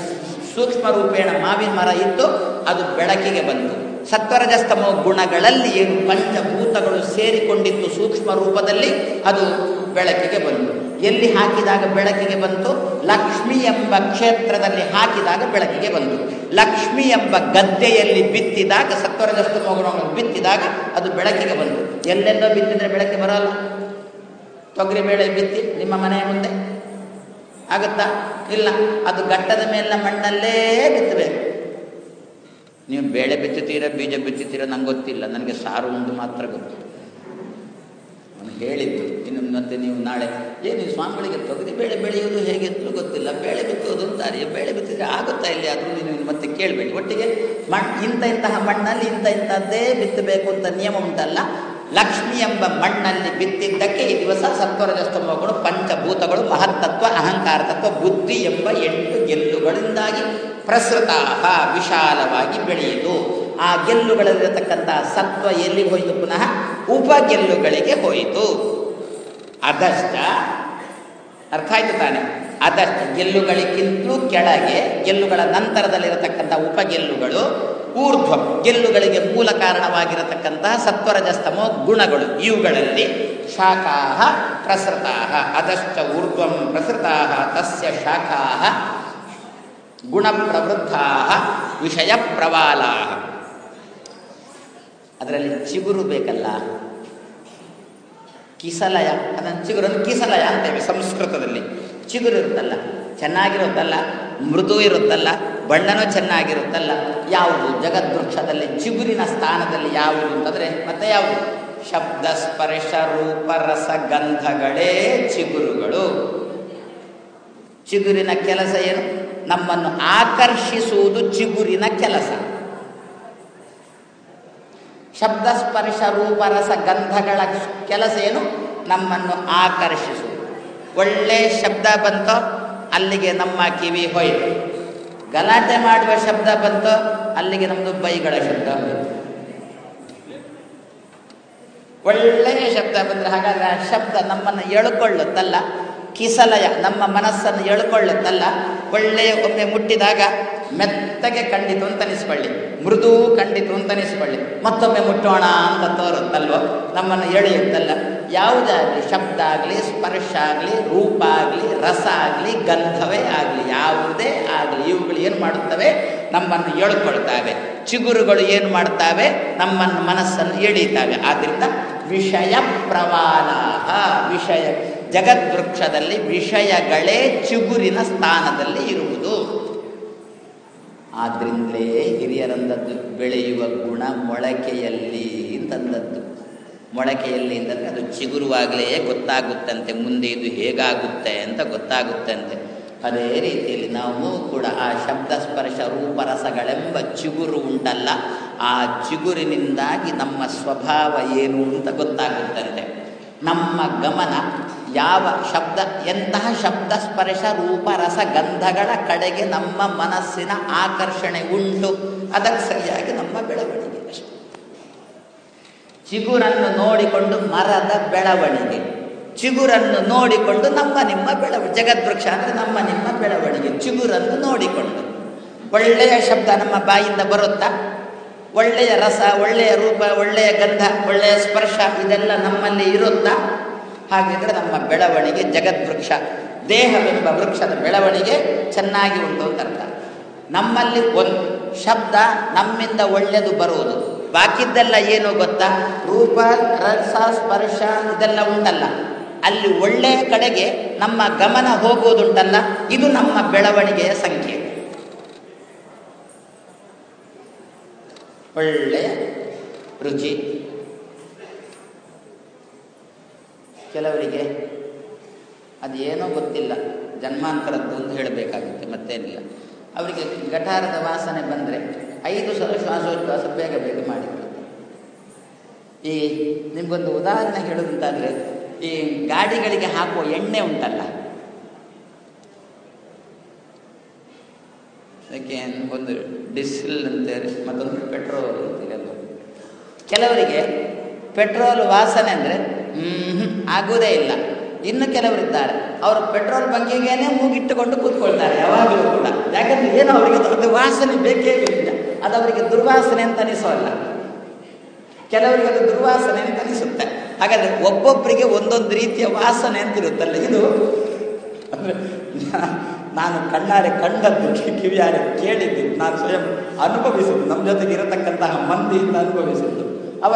ಸೂಕ್ಷ್ಮ ರೂಪೇಣ ಮಾವಿನ ಮರ ಇತ್ತು, ಅದು ಬೆಳಕಿಗೆ ಬಂತು. ಸತ್ವರಜಸ್ತಮ ಗುಣಗಳಲ್ಲಿ ಏನು ಪಂಚಭೂತಗಳು ಸೇರಿಕೊಂಡಿತ್ತು ಸೂಕ್ಷ್ಮ ರೂಪದಲ್ಲಿ, ಅದು ಬೆಳಕಿಗೆ ಬಂತು. ಎಲ್ಲಿ ಹಾಕಿದಾಗ ಬೆಳಕಿಗೆ ಬಂತು? ಲಕ್ಷ್ಮಿ ಎಂಬ ಕ್ಷೇತ್ರದಲ್ಲಿ ಹಾಕಿದಾಗ ಬೆಳಕಿಗೆ ಬಂತು. ಲಕ್ಷ್ಮಿ ಎಂಬ ಗದ್ದೆಯಲ್ಲಿ ಬಿತ್ತಿದಾಗ ಸತ್ವರಜಸ್ತಮೋ ಮಗುನವನ್ನು ಬಿತ್ತಿದಾಗ ಅದು ಬೆಳಕಿಗೆ ಬಂತು ಎಲ್ಲೆಲ್ಲೋ ಬಿತ್ತಿದ್ರೆ ಬೆಳಕಿಗೆ ಬರಲ್ಲ. ತೊಗರಿ ಬೇಳೆ ಬಿತ್ತಿ, ನಿಮ್ಮ ಮನೆಯ ಮುಂದೆ. ಆಗುತ್ತಾ? ಇಲ್ಲ. ಅದು ಘಟ್ಟದ ಮೇಲಿನ ಮಣ್ಣಲ್ಲೇ ಬಿತ್ತಬೇಕು. ನೀವು ಬೇಳೆ ಬಿತ್ತುತ್ತೀರ ಬೀಜ ಬಿತ್ತುತ್ತೀರ ನಂಗೆ ಗೊತ್ತಿಲ್ಲ. ನನಗೆ ಸಾರು ಒಂದು ಮಾತ್ರ ಗೊತ್ತು. ಹೇಳಿದ್ದು. ಇನ್ನು ಮತ್ತೆ ನೀವು ನಾಳೆ ಏನು ಸ್ವಾಮಿಗಳಿಗೆ ತೊಗರಿ ಬೇಳೆ ಬೆಳೆಯುವುದು ಹೇಗೆ ಅಂತಲೂ ಗೊತ್ತಿಲ್ಲ. ಬೇಳೆ ಬಿತ್ತುವುದು ಅಂತಾರೆ. ಬೇಳೆ ಬಿತ್ತಿದ್ರೆ ಆಗುತ್ತಾ ಇಲ್ಲಿ ಆದರೂ ನೀವು ಮತ್ತೆ ಕೇಳಬೇಡಿ. ಒಟ್ಟಿಗೆ ಮಣ್ಣು ಇಂಥ ಇಂತಹ ಮಣ್ಣಲ್ಲಿ ಇಂಥ ಇಂಥದ್ದೇ ಬಿತ್ತಬೇಕು ಅಂತ ನಿಯಮ ಉಂಟಲ್ಲ. ಲಕ್ಷ್ಮಿ ಎಂಬ ಮಣ್ಣಲ್ಲಿ ಬಿತ್ತಿದ್ದಕ್ಕೆ ಈ ದಿವಸ ಸತ್ವರಜಸ್ತಮಗಳು ಪಂಚಭೂತಗಳು, ಮಹತ್ತತ್ವ, ಅಹಂಕಾರ ತತ್ವ, ಬುದ್ಧಿ ಎಂಬ ಎಂಟು ಗೆಲ್ಲುಗಳಿಂದಾಗಿ ಪ್ರಸೃತಾಹ ವಿಶಾಲವಾಗಿ ಬೆಳೆಯಿತು. ಆ ಗೆಲ್ಲುಗಳಲ್ಲಿರತಕ್ಕಂಥ ಸತ್ವ ಎಲ್ಲಿ ಹೋಯಿತು ಪುನಃ ಉಪಗೆಲ್ಲುಗಳಿಗೆ ಹೋಯಿತು. ಅದಷ್ಟ, ಅರ್ಥ ಆಯ್ತು ತಾನೆ? ಅದಷ್ಟು, ಗೆಲ್ಲುಗಳಿಗಿಂತಲೂ ಕೆಳಗೆ, ಗೆಲ್ಲುಗಳ ನಂತರದಲ್ಲಿರತಕ್ಕಂಥ ಉಪಗೆಲ್ಲುಗಳು, ಊರ್ಧ್ವ, ಗೆಲ್ಲುಗಳಿಗೆ ಮೂಲ ಕಾರಣವಾಗಿರತಕ್ಕಂತಹ ಸತ್ವರಜಸ್ತಮೋ ಗುಣಗಳು, ಇವುಗಳಲ್ಲಿ ಶಾಖಾ ಪ್ರಸೃತಾ ಅದಷ್ಟ ಊರ್ಧ್ವಂ ಪ್ರಸೃತಾ ತಸ್ಯ ಶಾಖಾ ಗುಣಪ್ರವೃದ್ಧಾ ವಿಷಯ ಪ್ರವಾಲಾ ಅದರಲ್ಲಿ ಚಿಗುರು ಬೇಕಲ್ಲ? ಕಿಸಲಯ. ಅದನ್ನು ಚಿಗುರನ್ನು ಕಿಸಲಯ ಅಂತೇವೆ ಸಂಸ್ಕೃತದಲ್ಲಿ. ಚಿಗುರು ಇರುತ್ತಲ್ಲ? ಚೆನ್ನಾಗಿರುತ್ತಲ್ಲ? ಮೃದು ಇರುತ್ತಲ್ಲ? ಬಣ್ಣನೂ ಚೆನ್ನಾಗಿರುತ್ತಲ್ಲ? ಯಾವುದು? ಜಗದ್ವೃಕ್ಷದಲ್ಲಿ ಚಿಗುರಿನ ಸ್ಥಾನದಲ್ಲಿ ಯಾವುದು ಅಂತಂದರೆ ಮತ್ತೆ ಯಾವುದು? ಶಬ್ದ ಸ್ಪರ್ಶ ರೂಪ ರಸ ಗಂಧಗಳೇ ಚಿಗುರುಗಳು. ಚಿಗುರಿನ ಕೆಲಸ ಏನು? ನಮ್ಮನ್ನು ಆಕರ್ಷಿಸುವುದು ಚಿಗುರಿನ ಕೆಲಸ. ಶಬ್ದ ಸ್ಪರ್ಶ ರೂಪರಸ ಗಂಧಗಳ ಕೆಲಸ ಏನು ನಮ್ಮನ್ನು ಆಕರ್ಷಿಸು. ಒಳ್ಳೆ ಶಬ್ದ ಬಂತೋ ಅಲ್ಲಿಗೆ ನಮ್ಮ ಕಿವಿ ಹೋಯ್ತು. ಗಲಾಟೆ ಮಾಡುವ ಶಬ್ದ ಬಂತೋ ಅಲ್ಲಿಗೆ ನಮ್ಮದು ಬೈಗಳ ಶಬ್ದ ಒಳ್ಳೆಯ ಶಬ್ದ ಬಂದರೆ ಹಾಗಾದ್ರೆ ಆ ಶಬ್ದ ನಮ್ಮನ್ನು ಎಳ್ಕೊಳ್ಳುತ್ತಲ್ಲ, ಕಿಸಲಯ, ನಮ್ಮ ಮನಸ್ಸನ್ನು ಎಳ್ಕೊಳ್ಳುತ್ತಲ್ಲ, ಒಳ್ಳೆಯ ಒಮ್ಮೆ ಮುಟ್ಟಿದಾಗ ಮೆತ್ತಗೆ ಖಂಡಿತು ಅಂತ ಅನಿಸ್ಕೊಳ್ಳಿ ಮೃದು ಖಂಡಿತು ಅಂತ ಅನಿಸ್ಕೊಳ್ಳಿ ಮತ್ತೊಮ್ಮೆ ಮುಟ್ಟೋಣ ಅಂತ ತೋರುತ್ತಲ್ವ? ನಮ್ಮನ್ನು ಎಳೆಯುತ್ತಲ್ಲ ಯಾವುದಾಗಲಿ ಶಬ್ದ ಆಗಲಿ, ಸ್ಪರ್ಶ ಆಗಲಿ, ರೂಪ ಆಗಲಿ, ರಸ ಆಗಲಿ, ಗಂಧವೇ ಆಗಲಿ, ಯಾವುದೇ ಆಗಲಿ, ಇವುಗಳು ಏನು ಮಾಡುತ್ತವೆ? ನಮ್ಮನ್ನು ಎಳ್ಕೊಳ್ತಾವೆ ಚಿಗುರುಗಳು ಏನು ಮಾಡ್ತಾವೆ? ನಮ್ಮನ್ನು ಮನಸ್ಸನ್ನು ಎಳೀತಾವೆ. ಆದ್ದರಿಂದ ವಿಷಯ ಪ್ರವಾಲ ವಿಷಯ. ಜಗದ್ವೃಕ್ಷದಲ್ಲಿ ವಿಷಯಗಳೇ ಚಿಗುರಿನ ಸ್ಥಾನದಲ್ಲಿ ಇರುವುದು. ಆದ್ರಿಂದಲೇ ಹಿರಿಯರಂದದ್ದು ಬೆಳೆಯುವ ಗುಣ ಮೊಳಕೆಯಲ್ಲಿ ಅಂತಂದದ್ದು ಮೊಳಕೆಯಲ್ಲಿ ಅಂತಂದರೆ ಅದು ಚಿಗುರುವಾಗಲೇ ಗೊತ್ತಾಗುತ್ತಂತೆ, ಮುಂದೆ ಇದು ಹೇಗಾಗುತ್ತೆ ಅಂತ ಗೊತ್ತಾಗುತ್ತಂತೆ. ಅದೇ ರೀತಿಯಲ್ಲಿ ನಾವು ಕೂಡ ಆ ಶಬ್ದ ಸ್ಪರ್ಶ ರೂಪರಸಗಳೆಂಬ ಚಿಗುರು ಉಂಟಲ್ಲ, ಆ ಚಿಗುರಿನಿಂದಾಗಿ ನಮ್ಮ ಸ್ವಭಾವ ಏನು ಅಂತ ಗೊತ್ತಾಗುತ್ತಂತೆ. ನಮ್ಮ ಗಮನ ಯಾವ ಶಬ್ದ, ಎಂತಹ ಶಬ್ದ ಸ್ಪರ್ಶ ರೂಪ ರಸ ಗಂಧಗಳ ಕಡೆಗೆ ನಮ್ಮ ಮನಸ್ಸಿನ ಆಕರ್ಷಣೆ ಉಂಟು. ಅದಕ್ಕೆ ಸರಿಯಾಗಿ ನಮ್ಮ ಬೆಳವಣಿಗೆ ಚಿಗುರನ್ನು ನೋಡಿಕೊಂಡು ಮರದ ಬೆಳವಣಿಗೆ. ಚಿಗುರನ್ನು ನೋಡಿಕೊಂಡು ನಮ್ಮ ನಿಮ್ಮ ಬೆಳವಣಿಗೆ. ಜಗದ್ವೃಕ್ಷ ಅಂದರೆ ನಮ್ಮ ನಿಮ್ಮ ಬೆಳವಣಿಗೆ. ಚಿಗುರನ್ನು ನೋಡಿಕೊಂಡು. ಒಳ್ಳೆಯ ಶಬ್ದ ನಮ್ಮ ಬಾಯಿಂದ ಬರುತ್ತಾ? ಒಳ್ಳೆಯ ರಸ, ಒಳ್ಳೆಯ ರೂಪ, ಒಳ್ಳೆಯ ಗಂಧ, ಒಳ್ಳೆಯ ಸ್ಪರ್ಶ ಇದೆಲ್ಲ ನಮ್ಮಲ್ಲಿ ಇರುತ್ತಾ? ಹಾಗಿದ್ರೆ ನಮ್ಮ ಬೆಳವಣಿಗೆ ಜಗದ್ವೃಕ್ಷ, ದೇಹವೆಂಬ ವೃಕ್ಷದ ಬೆಳವಣಿಗೆ ಚೆನ್ನಾಗಿ ಉಂಟು ಅಂತ ಅರ್ಥ. ನಮ್ಮಲ್ಲಿ ಒಂದು ಶಬ್ದ, ನಮ್ಮಿಂದ ಒಳ್ಳೆಯದು ಬರುವುದು. ಬಾಕಿದ್ದೆಲ್ಲ ಏನು ಗೊತ್ತಾ? ರೂಪ, ರಸ, ಸ್ಪರ್ಶ ಇದೆಲ್ಲ ಉಂಟಲ್ಲ. ಅಲ್ಲಿ ಒಳ್ಳೆಯ ಕಡೆಗೆ ನಮ್ಮ ಗಮನ ಹೋಗುವುದುಂಟಲ್ಲ, ಇದು ನಮ್ಮ ಬೆಳವಣಿಗೆಯ ಸಂಖ್ಯೆ. ಒಳ್ಳೆಯ ರುಚಿ. ಕೆಲವರಿಗೆ ಅದೇನೋ ಗೊತ್ತಿಲ್ಲ, ಜನ್ಮಾಂತರದ್ದು ಅಂತ ಹೇಳಬೇಕಾಗುತ್ತೆ, ಮತ್ತೇನಿಲ್ಲ. ಅವರಿಗೆ ಗಟಾರದ ವಾಸನೆ ಬಂದರೆ ಐದು ಸಲ ಶ್ವಾಸೋಚ್ಛ್ವಾಸ ಬೇಗ ಬೇಗ ಮಾಡಿಬಿಡುತ್ತೆ ಈ ನಿಮಗೊಂದು ಉದಾಹರಣೆ ಹೇಳೋದಂತಾದರೆ ಈ ಗಾಡಿಗಳಿಗೆ ಹಾಕುವ ಎಣ್ಣೆ ಉಂಟಲ್ಲ? ಅದಕ್ಕೆ ಒಂದು ಡಿಸಿಲ್ ಅಂತೇಳಿ ಮತ್ತೊಂದು ಪೆಟ್ರೋಲ್ ಅಂತೀರಲ್ಲ ಕೆಲವರಿಗೆ ಪೆಟ್ರೋಲ್ ವಾಸನೆ ಅಂದರೆ ಆಗುವುದೇ ಇಲ್ಲ. ಇನ್ನು ಕೆಲವರಿದ್ದಾರೆ. ಅವರು ಪೆಟ್ರೋಲ್ ಬಂಕಿಗೇನೆ ಮೂಗಿಟ್ಟುಕೊಂಡು ಕೂತ್ಕೊಳ್ತಾರೆ, ಯಾವಾಗಲೂ ಕೂಡ. ಯಾಕಂದ್ರೆ ಏನು ಅವರಿಗೆ ಅದು ವಾಸನೆ ಬೇಕೇ ಇಲ್ಲ. ಅದು ಅವರಿಗೆ ದುರ್ವಾಸನೆ ಅಂತ ಅನಿಸೋಲ್ಲ. ಕೆಲವರಿಗೆ ಅದು ದುರ್ವಾಸನೆ ಅಂತ ಅನಿಸುತ್ತೆ. ಹಾಗಾದ್ರೆ ಒಬ್ಬೊಬ್ಬರಿಗೆ ಒಂದೊಂದು ರೀತಿಯ ವಾಸನೆ ಅಂತ ಇರುತ್ತಲ್ಲ, ಇದು? ನಾನು ಕಣ್ಣಾರೆ ಕಂಡದ್ದು, ಕಿವಿಯಾರೆ ಕೇಳಿದ್ದು, ನಾನು ಸ್ವಯಂ ಅನುಭವಿಸಿದ್ದು, ನಮ್ಮ ಜೊತೆಗೆ ಇರತಕ್ಕಂತಹ ಮಂದಿಯಿಂದ ಅನುಭವಿಸಿದ್ದು. ಅವ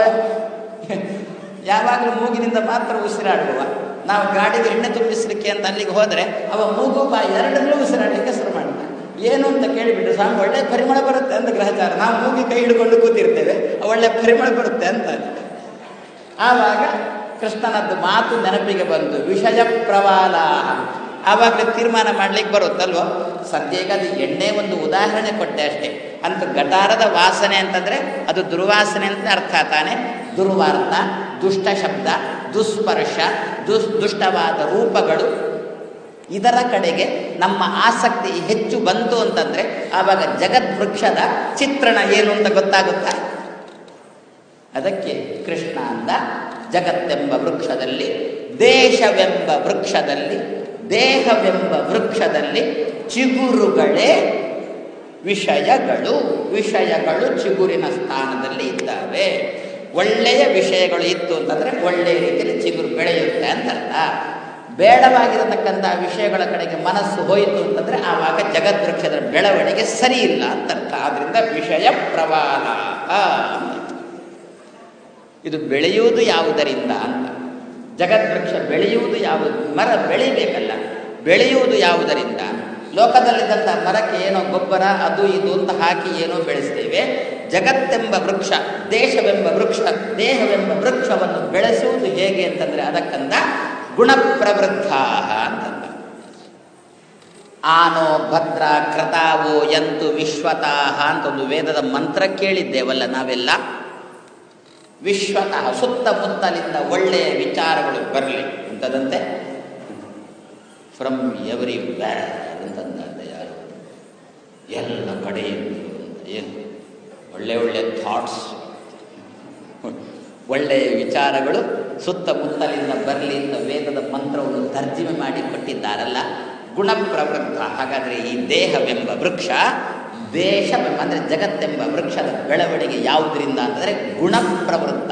ಯಾವಾಗಲೂ ಮೂಗಿನಿಂದ ಮಾತ್ರ ಉಸಿರಾಡುವ. ನಾವು ಗಾಡಿಗೆ ಎಣ್ಣೆ ತುಂಬಿಸಲಿಕ್ಕೆ ಅಂತ ಅಲ್ಲಿಗೆ ಹೋದರೆ ಅವ ಮೂಗು ಬಾ ಎರಡನ್ನೂ ಉಸಿರಾಡಲಿಕ್ಕೆ ಶುರು ಮಾಡ್ತಾನೆ ಏನು ಅಂತ ಕೇಳಿಬಿಟ್ಟು, ಸ್ವಾಮಿ, ಒಳ್ಳೆ ಪರಿಮಳ ಬರುತ್ತೆ ಅಂತ ಗ್ರಹಚಾರ. ನಾವು ಮೂಗಿ ಕೈ ಹಿಡ್ಕೊಂಡು ಕೂತಿರ್ತೇವೆ ಒಳ್ಳೆ ಪರಿಮಳ ಬರುತ್ತೆ ಅಂತ ಆವಾಗ ಕೃಷ್ಣನದ್ದು ಮಾತು ನೆನಪಿಗೆ ಬಂತು ವಿಷಯ ಪ್ರವಾಲ ಆವಾಗಲೇ ತೀರ್ಮಾನ ಮಾಡ್ಲಿಕ್ಕೆ ಬರುತ್ತಲ್ವೋ? ಸದ್ಯ ಅದು ಎಣ್ಣೆ ಒಂದು ಉದಾಹರಣೆ ಕೊಟ್ಟೆ ಅಷ್ಟೇ. ಅಂತ ಗಟಾರದ ವಾಸನೆ ಅಂತಂದ್ರೆ ಅದು ದುರ್ವಾಸನೆ ಅಂತ ಅರ್ಥ ತಾನೆ? ದುರ್ವಾರ್ಥ. ದುಷ್ಟ ಶಬ್ದ, ದುಸ್ಪರ್ಶ, ದುಸ್, ದುಷ್ಟವಾದ ರೂಪಗಳು ಇದರ ಕಡೆಗೆ ನಮ್ಮ ಆಸಕ್ತಿ ಹೆಚ್ಚು ಬಂತು ಅಂತಂದರೆ ಆವಾಗ ಜಗದ್ವೃಕ್ಷದ ಚಿತ್ರಣ ಏನು ಅಂತ ಗೊತ್ತಾಗುತ್ತಾ? ಅದಕ್ಕೆ ಕೃಷ್ಣ ಅಂದ, ಜಗತ್ತೆಂಬ ವೃಕ್ಷದಲ್ಲಿ, ದೇಶವೆಂಬ ವೃಕ್ಷದಲ್ಲಿ, ದೇಹವೆಂಬ ವೃಕ್ಷದಲ್ಲಿ ಚಿಗುರುಗಳೇ ವಿಷಯಗಳು ವಿಷಯಗಳು ಚಿಗುರಿನ ಸ್ಥಾನದಲ್ಲಿ ಇದ್ದಾವೆ. ಒಳ್ಳೆಯ ವಿಷಯಗಳು ಇತ್ತು ಅಂತಂದರೆ ಒಳ್ಳೆಯ ರೀತಿಯಲ್ಲಿ ಚಿಗುರು ಬೆಳೆಯುತ್ತೆ ಅಂತ ಅರ್ಥ. ಬೇಡವಾಗಿರತಕ್ಕಂಥ ವಿಷಯಗಳ ಕಡೆಗೆ ಮನಸ್ಸು ಹೋಯಿತು ಅಂತಂದರೆ ಆವಾಗ ಜಗದ್ವೃಕ್ಷದ ಬೆಳವಣಿಗೆ ಸರಿ ಇಲ್ಲ ಅಂತ ಅರ್ಥ. ಆದ್ರಿಂದ ವಿಷಯ ಪ್ರವಾಲ ಅಂತ ಇದು ಬೆಳೆಯುವುದು ಯಾವುದರಿಂದ ಅಂತ. ಜಗದ್ವೃಕ್ಷ ಬೆಳೆಯುವುದು ಯಾವುದು? ಮರ ಬೆಳಿಬೇಕಲ್ಲ. ಬೆಳೆಯುವುದು ಯಾವುದರಿಂದ ಲೋಕದಲ್ಲಿದ್ದಂಥ ಮರಕ್ಕೆ ಏನೋ ಗೊಬ್ಬರ, ಅದು ಇದು ಅಂತ ಹಾಕಿ ಏನೋ ಬೆಳೆಸ್ತೇವೆ. ಜಗತ್ತೆಂಬ ವೃಕ್ಷ, ದೇಶವೆಂಬ ವೃಕ್ಷ, ದೇಹವೆಂಬ ವೃಕ್ಷವನ್ನು ಬೆಳೆಸುವುದು ಹೇಗೆ ಅಂತಂದ್ರೆ ಅದಕ್ಕಂದ ಗುಣಪ್ರವೃದ್ಧ ಅಂತಂದ. ಆನೋ ಭದ್ರ ಕೃತಾವೋ ಯಂತು ವಿಶ್ವತಾಹ ಅಂತ ಒಂದು ವೇದದ ಮಂತ್ರ ಕೇಳಿದ್ದೇವಲ್ಲ ನಾವೆಲ್ಲ. ವಿಶ್ವತಃ ಸುತ್ತಮುತ್ತಲಿಂದ ಒಳ್ಳೆಯ ವಿಚಾರಗಳು ಬರಲಿ ಅಂತದಂತೆ. ಫ್ರಮ್ ಎವ್ರಿ ವ್ಯಾರ್ ಅಂತಂದಾಗ ಯಾರು? ಎಲ್ಲ ಕಡೆಯಿಂದ ಏನು? ಒಳ್ಳೆ ಒಳ್ಳೆ ಥಾಟ್ಸ್ ಒಳ್ಳೆಯ ವಿಚಾರಗಳು ಸುತ್ತಮುತ್ತಲಿಂದ ಬರಲಿ ಅಂತ ವೇದದ ಮಂತ್ರವನ್ನು ತರ್ಜಿಮೆ ಮಾಡಿ ಕೊಟ್ಟಿದ್ದಾರಲ್ಲ, ಗುಣಪ್ರವೃತ್ತ. ಹಾಗಾದರೆ ಈ ದೇಹವೆಂಬ ವೃಕ್ಷ ದೇಶವೆಂಬ ಅಂದರೆ ಜಗತ್ತೆಂಬ ವೃಕ್ಷದ ಬೆಳವಣಿಗೆ ಯಾವುದರಿಂದ ಅಂತಂದರೆ ಗುಣಪ್ರವೃತ್ತ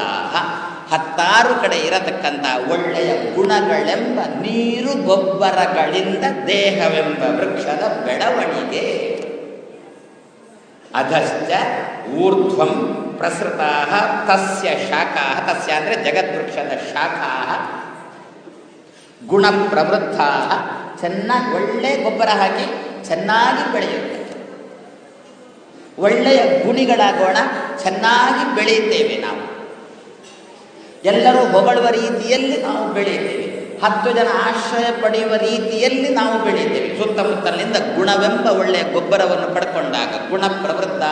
ಹತ್ತಾರು ಕಡೆ ಇರತಕ್ಕಂಥ ಒಳ್ಳೆಯ ಗುಣಗಳೆಂಬ ನೀರು ಗೊಬ್ಬರಗಳಿಂದ ದೇಹವೆಂಬ ವೃಕ್ಷದ ಬೆಳವಣಿಗೆ. ಅಧಶ್ಚ ಊರ್ಧ್ವಂ ಪ್ರಸೃತಃ ತಸ್ಯ ಶಾಖಾ ತಸ್ಯ ಅಂದರೆ ಜಗದ್ವೃಕ್ಷದ ಶಾಖಾ ಗುಣಪ್ರವೃದ್ಧ ಚೆನ್ನಾಗಿ ಒಳ್ಳೆ ಗೊಬ್ಬರ ಹಾಕಿ ಚೆನ್ನಾಗಿ ಬೆಳೆಯುತ್ತೆ. ಒಳ್ಳೆಯ ಗುಣಿಗಳಾಗೋಣ, ಚೆನ್ನಾಗಿ ಬೆಳೆಯುತ್ತೇವೆ ನಾವು. ಎಲ್ಲರೂ ಹೊಗಳುವ ರೀತಿಯಲ್ಲಿ ನಾವು ಬೆಳೆಯುತ್ತೇವೆ. ಹತ್ತು ಜನ ಆಶ್ರಯ ಪಡೆಯುವ ರೀತಿಯಲ್ಲಿ ನಾವು ಬೆಳೆಯುತ್ತೇವೆ. ಸುತ್ತಮುತ್ತಲಿನಿಂದ ಗುಣವೆಂಬ ಒಳ್ಳೆಯ ಗೊಬ್ಬರವನ್ನು ಪಡ್ಕೊಂಡಾಗ ಗುಣ ಪ್ರವೃದ್ಧ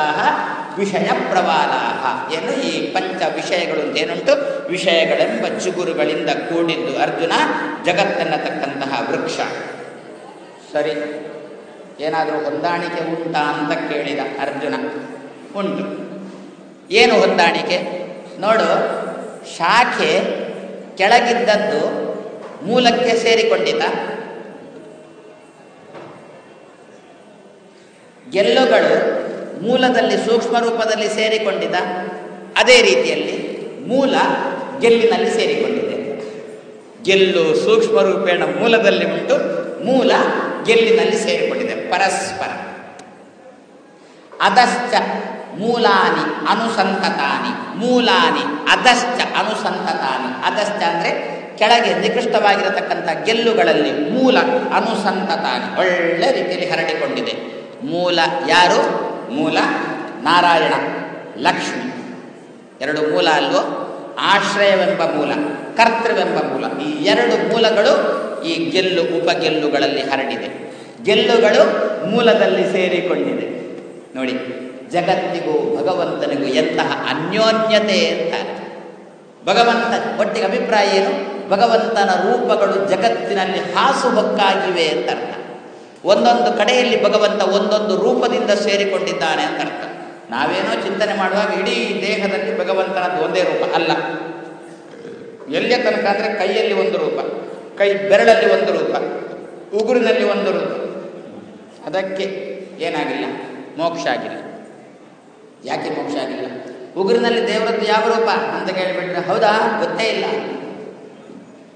ವಿಷಯ ಪ್ರವಾಲಾಹ ಏನು ಈ ಪಂಚ ವಿಷಯಗಳು ಅಂತ ಏನುಂಟು? ವಿಷಯಗಳೆಂಬ ಚಿಗುರುಗಳಿಂದ ಕೂಡಿದ್ದು ಅರ್ಜುನ, ಜಗತ್ತೆನ್ನತಕ್ಕಂತಹ ವೃಕ್ಷ. ಸರಿ, ಏನಾದರೂ ಹೊಂದಾಣಿಕೆ ಉಂಟಾ ಅಂತ ಕೇಳಿದ ಅರ್ಜುನ. ಉಂಟು. ಏನು ಹೊಂದಾಣಿಕೆ? ನೋಡು ಶಾಖೆ ಕೆಳಗಿದ್ದದ್ದು ಮೂಲಕ್ಕೆ ಸೇರಿಕೊಂಡಿದ್ದ. ಗೆಲ್ಲುಗಳು ಮೂಲದಲ್ಲಿ ಸೂಕ್ಷ್ಮ ರೂಪದಲ್ಲಿ ಸೇರಿಕೊಂಡಿದ ಅದೇ ರೀತಿಯಲ್ಲಿ ಮೂಲ ಗೆಲ್ಲಿನಲ್ಲಿ ಸೇರಿಕೊಂಡಿದೆ. ಗೆಲ್ಲು ಸೂಕ್ಷ್ಮ ರೂಪೇಣ ಮೂಲದಲ್ಲಿ ಉಂಟು, ಮೂಲ ಗೆಲ್ಲಿನಲ್ಲಿ ಸೇರಿಕೊಂಡಿದೆ ಪರಸ್ಪರ. ಅದಶ್ಚ ಮೂಲಾನಿ ಅನುಸಂತತಾನಿ. ಮೂಲಾನಿ ಅದಶ್ಚ ಅನುಸಂತತಾನಿ. ಅಧಶ್ಚ ಅಂದರೆ ಕೆಳಗೆ ನಿಕೃಷ್ಟವಾಗಿರತಕ್ಕಂಥ ಗೆಲ್ಲುಗಳಲ್ಲಿ ಮೂಲ ಅನುಸಂತತಾನಿ. ಒಳ್ಳೆ ರೀತಿಯಲ್ಲಿ ಹರಡಿಕೊಂಡಿದೆ. ಮೂಲ ಯಾರು? ಮೂಲ ನಾರಾಯಣ, ಲಕ್ಷ್ಮಿ. ಎರಡು ಮೂಲ ಅಲ್ವೋ? ಆಶ್ರಯವೆಂಬ ಮೂಲ, ಕರ್ತೃವೆಂಬ ಮೂಲ. ಈ ಎರಡು ಮೂಲಗಳು ಈ ಗೆಲ್ಲು, ಉಪಗೆಲ್ಲುಗಳಲ್ಲಿ ಹರಡಿದೆ. ಗೆಲ್ಲುಗಳು ಮೂಲದಲ್ಲಿ ಸೇರಿಕೊಂಡಿದೆ. ನೋಡಿ ಜಗತ್ತಿಗೂ ಭಗವಂತನಿಗೂ ಎಂತಹ ಅನ್ಯೋನ್ಯತೆ ಅಂತ ಭಗವಂತ ಒಟ್ಟಿಗೆ ಅಭಿಪ್ರಾಯ ಏನು? ಭಗವಂತನ ರೂಪಗಳು ಜಗತ್ತಿನಲ್ಲಿ ಹಾಸುಹೊಕ್ಕಾಗಿವೆ ಅಂತ ಅರ್ಥ. ಒಂದೊಂದು ಕಡೆಯಲ್ಲಿ ಭಗವಂತ ಒಂದೊಂದು ರೂಪದಿಂದ ಸೇರಿಕೊಂಡಿದ್ದಾನೆ ಅಂತ ಅರ್ಥ. ನಾವೇನೋ ಚಿಂತನೆ ಮಾಡುವಾಗ ಇಡೀ ದೇಹದಲ್ಲಿ ಭಗವಂತನದ್ದು ಒಂದೇ ರೂಪ ಅಲ್ಲ. ಎಲ್ಲಿಯ ತನಕ ಅಂದರೆ ಕೈಯಲ್ಲಿ ಒಂದು ರೂಪ, ಕೈ ಬೆರಳಲ್ಲಿ ಒಂದು ರೂಪ, ಉಗುರಿನಲ್ಲಿ ಒಂದು ರೂಪ. ಅದಕ್ಕೆ ಏನಾಗಿಲ್ಲ, ಮೋಕ್ಷ ಆಗಿಲ್ಲ. ಯಾಕೆ ಮೋಕ್ಷ ಆಗಿಲ್ಲ? ಉಗುರಿನಲ್ಲಿ ದೇವರದ್ದು ಯಾವ ರೂಪ? ಅಂತ ಕೇಳಿಬಿಟ್ರೆ, ಹೌದಾ? ಗೊತ್ತೇ ಇಲ್ಲ.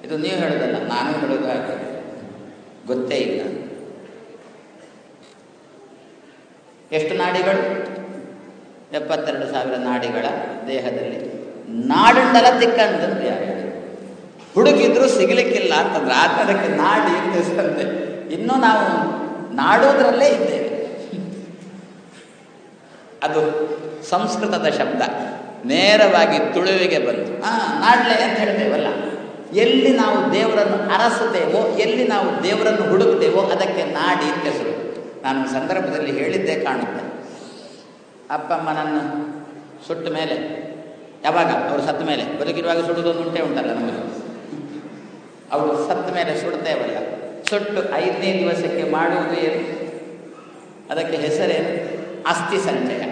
ಇದು ನೀವು ಹೇಳೋದಲ್ಲ, ನಾನು ಹೇಳೋದು ಹಾಗೆ. ಗೊತ್ತೇ ಇಲ್ಲ. ಎಷ್ಟು ನಾಡಿಗಳು? ಎಪ್ಪತ್ತೆರಡು ಸಾವಿರ ನಾಡಿಗಳ ದೇಹದಲ್ಲಿ. ನಾಡುಂಡಲ ದಿಕ್ಕಂತಂದು ಯಾರು ಹುಡುಕಿದ್ರು ಸಿಗಲಿಕ್ಕಿಲ್ಲ ಅಂತಂದ್ರೆ ಆತ್ಮದಕ್ಕೆ ನಾಡಿ ಅಂತ ಇನ್ನೂ ನಾವು ನಾಡೋದ್ರಲ್ಲೇ ಇದ್ದೇವೆ. ಅದು ಸಂಸ್ಕೃತದ ಶಬ್ದ. ನೇರವಾಗಿ ತುಳುವಿಗೆ ಬಂತು ಆ ನಾಡ್ಲೆ ಅಂತ ಹೇಳ್ತೇವಲ್ಲ. ಎಲ್ಲಿ ನಾವು ದೇವರನ್ನು ಅರಸುತ್ತೇವೋ, ಎಲ್ಲಿ ನಾವು ದೇವರನ್ನು ಹುಡುಕ್ತೇವೋ, ಅದಕ್ಕೆ ನಾಡಿ ಅಂತ ಹೆಸರು. ನಾನು ಸಂದರ್ಭದಲ್ಲಿ ಹೇಳಿದ್ದೇ ಕಾಣುತ್ತೆ. ಅಪ್ಪ ಅಮ್ಮನನ್ನು ಸುಟ್ಟ ಮೇಲೆ, ಯಾವಾಗ? ಅವರು ಸತ್ತ ಮೇಲೆ. ಬದುಕಿರುವಾಗ ಸುಡುವುದೊಂದು ಉಂಟೆ ಉಂಟಲ್ಲ ನಮಗೆ. ಅವರು ಸತ್ತ ಮೇಲೆ ಸುಡ್ತೇವಲ್ಲ ಸುಟ್ಟು ಐದನೇ ದಿವಸಕ್ಕೆ ಮಾಡುವುದು ಏನು? ಅದಕ್ಕೆ ಹೆಸರೇನು? ಅಸ್ಥಿ ಸಂಚಯ.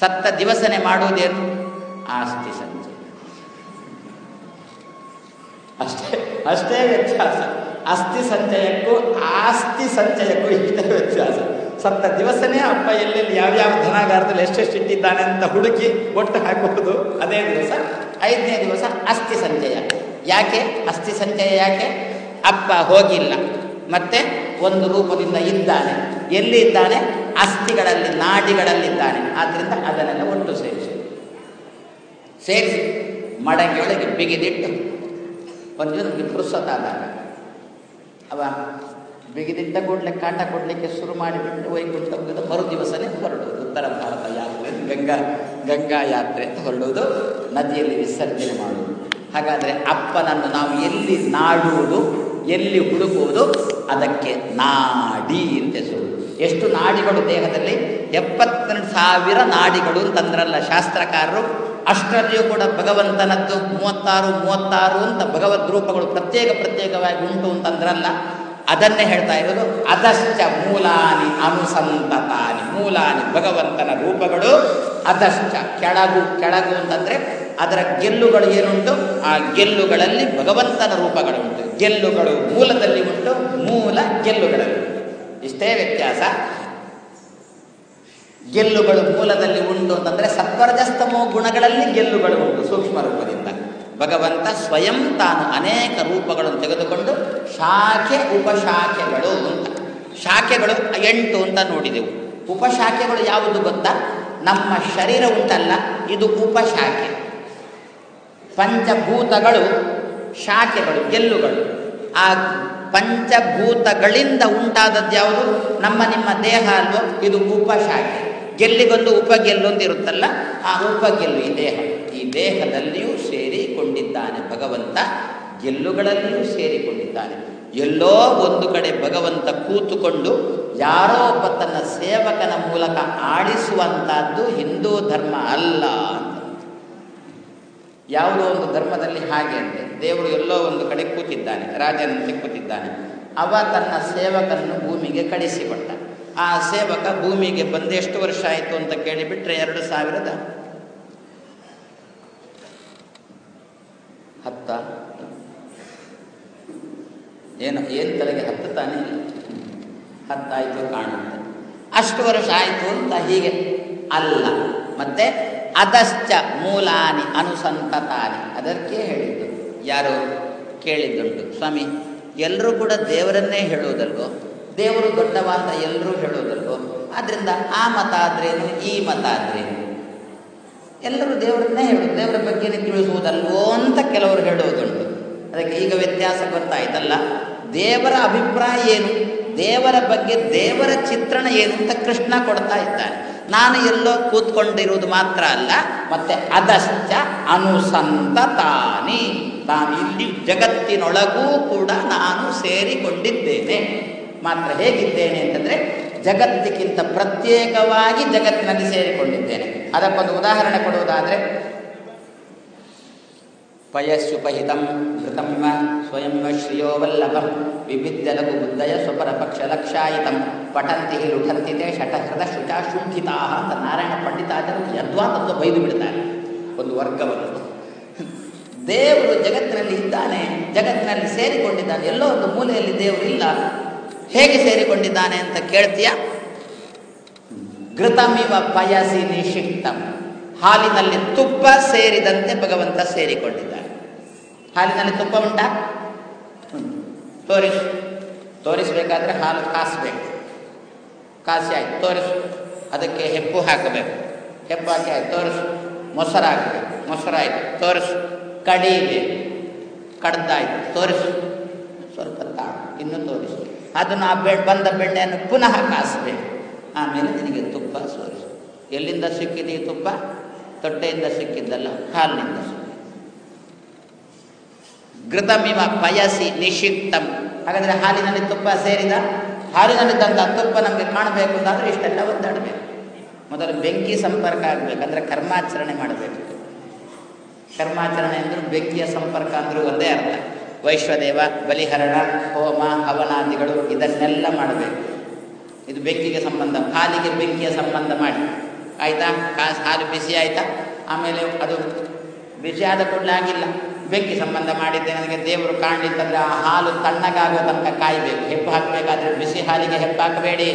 ಸತ್ತ ದಿವಸನೆ ಮಾಡುವುದೇನು ಆಸ್ತಿ ಸಂಚಯ. ಅಷ್ಟೇ ಅಷ್ಟೇ ವ್ಯತ್ಯಾಸ. ಅಸ್ಥಿ ಸಂಚಯಕ್ಕೂ ಆಸ್ತಿ ಸಂಚಯಕ್ಕೂ ಇಷ್ಟೇ ವ್ಯತ್ಯಾಸ. ಸತ್ತ ದಿವಸನೇ ಅಪ್ಪ ಎಲ್ಲೆಲ್ಲಿ ಯಾವ್ಯಾವ ಧನಾಗಾರದಲ್ಲಿ ಎಷ್ಟೆಷ್ಟು ಇಟ್ಟಿದ್ದಾನೆ ಅಂತ ಹುಡುಕಿ ಒಟ್ಟು ಹಾಕಬಹುದು ಅದೇ ದಿವಸ. ಐದನೇ ದಿವಸ ಅಸ್ಥಿ ಸಂಚಯ. ಯಾಕೆ? ಅಸ್ಥಿ ಸಂಚಯ ಯಾಕೆ? ಅಪ್ಪ ಹೋಗಿಲ್ಲ. ಮತ್ತೆ ಒಂದು ರೂಪದಿಂದ ಇದ್ದಾನೆ. ಎಲ್ಲಿ ಇದ್ದಾನೆ ಅಸ್ಥಿಗಳಲ್ಲಿ, ನಾಡಿಗಳಲ್ಲಿದ್ದಾನೆ. ಆದ್ದರಿಂದ ಅದನ್ನೆಲ್ಲ ಒಟ್ಟು ಸೇರಿಸಿ. ಸೇರಿಸಿ, ಮಡಕೆಯೊಳಗೆ ಬಿಗಿದಿಟ್ಟು, ಒಂದು ನಮಗೆ ಪುರುಸತ್ತಾದಾಗ, ಅವ ಬಿಗಿದಿಟ್ಟ ಕೂಡಲೇ ಕಾಟ ಕೊಡಲಿಕ್ಕೆ ಶುರು ಮಾಡಿಬಿಟ್ಟು ವೈಕುಂಠ ಮರು ದಿವಸನೇ ಹೊರಡುವುದು. ಉತ್ತರ ಭಾರತ ಯಾತ್ರೆ, ಗಂಗಾ ಗಂಗಾ ಯಾತ್ರೆ ಅಂತ ಹೊರಡುವುದು, ನದಿಯಲ್ಲಿ ವಿಸರ್ಜನೆ ಮಾಡುವುದು. ಹಾಗಾದರೆ ಅಪ್ಪನನ್ನು ನಾವು ಎಲ್ಲಿ ನಾಡುವುದು? ಎಲ್ಲಿ ಹುಡುಕುವುದು? ಅದಕ್ಕೆ ನಾಡಿ ಅಂತ ಹೆಸರು. ಎಷ್ಟು ನಾಡಿಗಳು ದೇಹದಲ್ಲಿ? ಎಪ್ಪತ್ತೆರಡು ಸಾವಿರ ನಾಡಿಗಳು ಅಂತಂದ್ರಲ್ಲ ಶಾಸ್ತ್ರಕಾರರು. ಅಷ್ಟರಲ್ಲಿಯೂ ಕೂಡ ಭಗವಂತನದ್ದು ಮೂವತ್ತಾರು ಮೂವತ್ತಾರು ಅಂತ ಭಗವದ್ ರೂಪಗಳು ಪ್ರತ್ಯೇಕ ಪ್ರತ್ಯೇಕವಾಗಿ ಉಂಟು ಅಂತಂದ್ರಲ್ಲ, ಅದನ್ನೇ ಹೇಳ್ತಾ ಇರೋದು. ಅದಶ್ಚ ಮೂಲಾನಿ ಅನುಸಂತತಾನಿ. ಮೂಲಾನಿ ಭಗವಂತನ ರೂಪಗಳು, ಅದಶ್ಚ ಕೆಳಗು ಕೆಳಗು ಅಂತಂದ್ರೆ ಅದರ ಗೆಲ್ಲುಗಳು ಏನುಂಟು? ಆ ಗೆಲ್ಲುಗಳಲ್ಲಿ ಭಗವಂತನ ರೂಪಗಳು ಉಂಟು. ಗೆಲ್ಲುಗಳು ಮೂಲದಲ್ಲಿ ಉಂಟು, ಮೂಲ ಗೆಲ್ಲುಗಳಲ್ಲಿ ಇಷ್ಟೇ ವ್ಯತ್ಯಾಸ. ಗೆಲ್ಲುಗಳು ಮೂಲದಲ್ಲಿ ಉಂಟು ಅಂತಂದ್ರೆ ಸತ್ವರ್ಜಸ್ತಮೋ ಗುಣಗಳಲ್ಲಿ ಗೆಲ್ಲುಗಳು ಉಂಟು ಸೂಕ್ಷ್ಮ ರೂಪದಿಂದ. ಭಗವಂತ ಸ್ವಯಂ ತಾನು ಅನೇಕ ರೂಪಗಳನ್ನು ತೆಗೆದುಕೊಂಡು ಶಾಖೆ, ಉಪಶಾಖೆಗಳು ಅಂತ. ಶಾಖೆಗಳು ಎಂಟು ಅಂತ ನೋಡಿದೆವು. ಉಪಶಾಖೆಗಳು ಯಾವುದು ಗೊತ್ತಾ? ನಮ್ಮ ಶರೀರ ಉಂಟಲ್ಲ, ಇದು ಉಪಶಾಖೆ. ಪಂಚಭೂತಗಳು, ಶಾಖೆಗಳು ಗೆಲ್ಲುಗಳು ಆ ಪಂಚಭೂತಗಳಿಂದ ಉಂಟಾದದ್ದು ಯಾವುದು? ನಮ್ಮ ನಿಮ್ಮ ದೇಹ ಅಲ್ವೋ? ಇದು ಉಪಶಾಖೆ. ಗೆಲ್ಲಿಗೊಂದು ಉಪಗೆಲ್ಲೊಂದು ಇರುತ್ತಲ್ಲ, ಆ ಉಪಗೆಲ್ಲು ಈ ದೇಹ. ಈ ದೇಹದಲ್ಲಿಯೂ ಸೇರಿಕೊಂಡಿದ್ದಾನೆ ಭಗವಂತ ಗೆಲ್ಲುಗಳಲ್ಲಿಯೂ ಸೇರಿಕೊಂಡಿದ್ದಾನೆ. ಎಲ್ಲೋ ಒಂದು ಕಡೆ ಭಗವಂತ ಕೂತುಕೊಂಡು ಯಾರೋ ಒಬ್ಬ ತನ್ನ ಸೇವಕನ ಮೂಲಕ ಆಡಿಸುವಂತಹದ್ದು ಹಿಂದೂ ಧರ್ಮ ಅಲ್ಲ. ಯಾವುದೋ ಒಂದು ಧರ್ಮದಲ್ಲಿ ಹಾಗೆ ಅಂತೆ. ದೇವರು ಎಲ್ಲೋ ಒಂದು ಕಡೆ ಕೂತಿದ್ದಾನೆ, ರಾಜನಂತೆ ಕೂತಿದ್ದಾನೆ. ಅವ ತನ್ನ ಸೇವಕನನ್ನು ಭೂಮಿಗೆ ಕಳಿಸಿಕೊಟ್ಟ. ಆ ಸೇವಕ ಭೂಮಿಗೆ ಬಂದು ಎಷ್ಟು ವರ್ಷ ಆಯಿತು ಅಂತ ಕೇಳಿಬಿಟ್ರೆ ಎರಡು ಸಾವಿರದ ಹತ್ತ. ಏನು ಏನು ತಲೆಗೆ ಹತ್ತು ತಾನೇ ಹತ್ತಾಯಿತು ಕಾಣುತ್ತೆ. ಅಷ್ಟು ವರ್ಷ ಆಯಿತು ಅಂತ ಹೀಗೆ ಅಲ್ಲ. ಮತ್ತೆ ಅದಶ್ಚ ಮೂಲಾನಿ ಅನುಸಂತತಾನಿ. ಅದಕ್ಕೆ ಹೇಳಿದ್ದು. ಯಾರು? ಕೇಳಿದ್ದುಂಟು. ಸ್ವಾಮಿ ಎಲ್ಲರೂ ಕೂಡ ದೇವರನ್ನೇ ಹೇಳುವುದಲ್ವೋ? ದೇವರು ದೊಡ್ಡವ ಅಂತ ಎಲ್ಲರೂ ಹೇಳೋದಲ್ವೋ ಆದ್ದರಿಂದ ಆ ಮತ ಆದ್ರೇನು? ಈ ಮತ ಆದ್ರೇನು? ಎಲ್ಲರೂ ದೇವರನ್ನೇ ಹೇಳೋದು. ದೇವರ ಬಗ್ಗೆನೇ ತಿಳಿಸುವುದಲ್ವೋ ಅಂತ ಕೆಲವರು ಹೇಳುವುದುಂಟು. ಅದಕ್ಕೆ ಈಗ ವ್ಯತ್ಯಾಸ ಗೊತ್ತಾಯ್ತಲ್ಲ. ದೇವರ ಅಭಿಪ್ರಾಯ ಏನು? ದೇವರ ಬಗ್ಗೆ ದೇವರ ಚಿತ್ರಣ ಏನು ಅಂತ ಕೃಷ್ಣ ಕೊಡ್ತಾ ಇದ್ದಾನೆ. ನಾನು ಎಲ್ಲೋ ಕೂತ್ಕೊಂಡಿರುವುದು ಮಾತ್ರ ಅಲ್ಲ, ಮತ್ತೆ ಅದಶ್ಚ ಅನುಸಂತತಾನಿ ನಾನು ಇಲ್ಲಿ ಜಗತ್ತಿನೊಳಗೂ ಕೂಡ ನಾನು ಸೇರಿಕೊಂಡಿದ್ದೇನೆ. ಮಾತ್ರ ಹೇಗಿದ್ದೇನೆ ಅಂತಂದರೆ, ಜಗತ್ತಿಗಿಂತ ಪ್ರತ್ಯೇಕವಾಗಿ ಜಗತ್ತಿನಲ್ಲಿ ಸೇರಿಕೊಂಡಿದ್ದೇನೆ. ಅದಕ್ಕೊಂದು ಉದಾಹರಣೆ ಕೊಡುವುದಾದರೆ ಪಯಸ್ಸುಪಹಿತಂ ಘೃತಮಿವ ಸ್ವಯಂ ಶ್ರಿಯೋ ವಿಭಿದ್ಯ ಲಘು ಬುದ್ಧಯ ಸ್ವಪರ ಪಕ್ಷ ಲಕ್ಷಾಯಿತಂ. ಪಠಂತಿ ಲುಠಂತಿತೆ ಶಟಹೃದ ಶುಚ ಅಂತ ನಾರಾಯಣ ಪಂಡಿತಾಚಾರ್ಯರು ತಂದು ಬೈದು ಬಿಡ್ತಾರೆ, ಒಂದು ವರ್ಗವನ್ನು. ದೇವರು ಜಗತ್ತಿನಲ್ಲಿ ಇದ್ದಾನೆ, ಜಗತ್ತಿನಲ್ಲಿ ಸೇರಿಕೊಂಡಿದ್ದಾನೆ, ಎಲ್ಲೋ ಒಂದು ಮೂಲೆಯಲ್ಲಿ ದೇವರು ಇಲ್ಲ. ಹೇಗೆ ಸೇರಿಕೊಂಡಿದ್ದಾನೆ ಅಂತ ಕೇಳ್ತೀಯ? ಘೃತಮಿವ ಪಯಸಿ ನಿಷಿಕ್ತಂ. ಹಾಲಿನಲ್ಲಿ ತುಪ್ಪ ಸೇರಿದಂತೆ ಭಗವಂತ ಸೇರಿಕೊಂಡಿದ್ದಾನೆ. ಹಾಲಿನಲ್ಲಿ ತುಪ್ಪ ಉಂಟಾ? ತೋರಿಸ್. ತೋರಿಸಬೇಕಾದ್ರೆ ಹಾಲು ಕಾಸಬೇಕು. ಕಾಸಿ ಆಯ್ತು, ತೋರಿಸು. ಅದಕ್ಕೆ ಹೆಪ್ಪು ಹಾಕಬೇಕು. ಹೆಪ್ಪು ಹಾಕಿ ಆಯ್ತು, ತೋರಿಸು. ಮೊಸರು ಹಾಕಬೇಕು. ಮೊಸರು ತೋರಿಸು. ಕಡಿಬೇಕು ಕಡ್ದಾಯ್ತು, ತೋರಿಸು. ಸ್ವಲ್ಪ ತಾಳು, ಇನ್ನೂ ತೋರಿಸು. ಅದನ್ನು ಆ ಬೆ ಬಂದ ಬೆಣ್ಣೆಯನ್ನು ಪುನಃ ಕಾಸಬೇಕು. ಆಮೇಲೆ ನಿನಗೆ ತುಪ್ಪ ಸೋರಿಸು. ಎಲ್ಲಿಂದ ಸಿಕ್ಕಿದೆ ತುಪ್ಪ? ತೊಟ್ಟೆಯಿಂದ ಸಿಕ್ಕಿದ್ದಲ್ಲ, ಹಾಲಿನಿಂದ ಸಿಕ್ಕಿದೆ. ಘೃತಮಿವ ಪಯಸಿ ನಿಷಿಕ್ತಂ. ಹಾಗಾದರೆ ಹಾಲಿನಲ್ಲಿ ತುಪ್ಪ ಸೇರಿದ? ಹಾಲಿನಲ್ಲಿದ್ದಂಥ ತುಪ್ಪ ನಮಗೆ ಕಾಣಬೇಕು ಅಂತಂದರೆ ಇಷ್ಟೆಲ್ಲ ಒದ್ದಾಡಬೇಕು. ಮೊದಲು ಬೆಂಕಿ ಸಂಪರ್ಕ ಆಗಬೇಕು, ಅಂದರೆ ಕರ್ಮಾಚರಣೆ ಮಾಡಬೇಕು. ಕರ್ಮಾಚರಣೆ ಅಂದರೂ ಬೆಂಕಿಯ ಸಂಪರ್ಕ ಅಂದರೂ ಒಂದೇ ಅರ್ಥ. ವೈಶ್ವದೇವ, ಬಲಿಹರಣ, ಹೋಮ, ಹವನಾದಿಗಳು ಇದನ್ನೆಲ್ಲ ಮಾಡಬೇಕು. ಇದು ಬೆಂಕಿಗೆ ಸಂಬಂಧ ಹಾಲಿಗೆ ಬೆಂಕಿಯ ಸಂಬಂಧ ಮಾಡಿ. ಆಯಿತಾ? ಹಾಲು ಬಿಸಿ ಆಯಿತಾ? ಆಮೇಲೆ ಅದು ಬಿಸಿ ಆದ ಕೂಡಲೇ ಆಗಿಲ್ಲ. ಬೆಂಕಿ ಸಂಬಂಧ ಮಾಡಿದ್ದೆ, ನನಗೆ ದೇವರು ಕಾಣಲಿತ್ತಂದರೆ ಆ ಹಾಲು ತಣ್ಣಗಾಗುವ ತನಕ ಕಾಯಬೇಕು. ಹೆಪ್ಪು ಹಾಕಬೇಕಾದ್ರೆ ಬಿಸಿ ಹಾಲಿಗೆ ಹೆಪ್ಪು ಹಾಕಬೇಡಿ.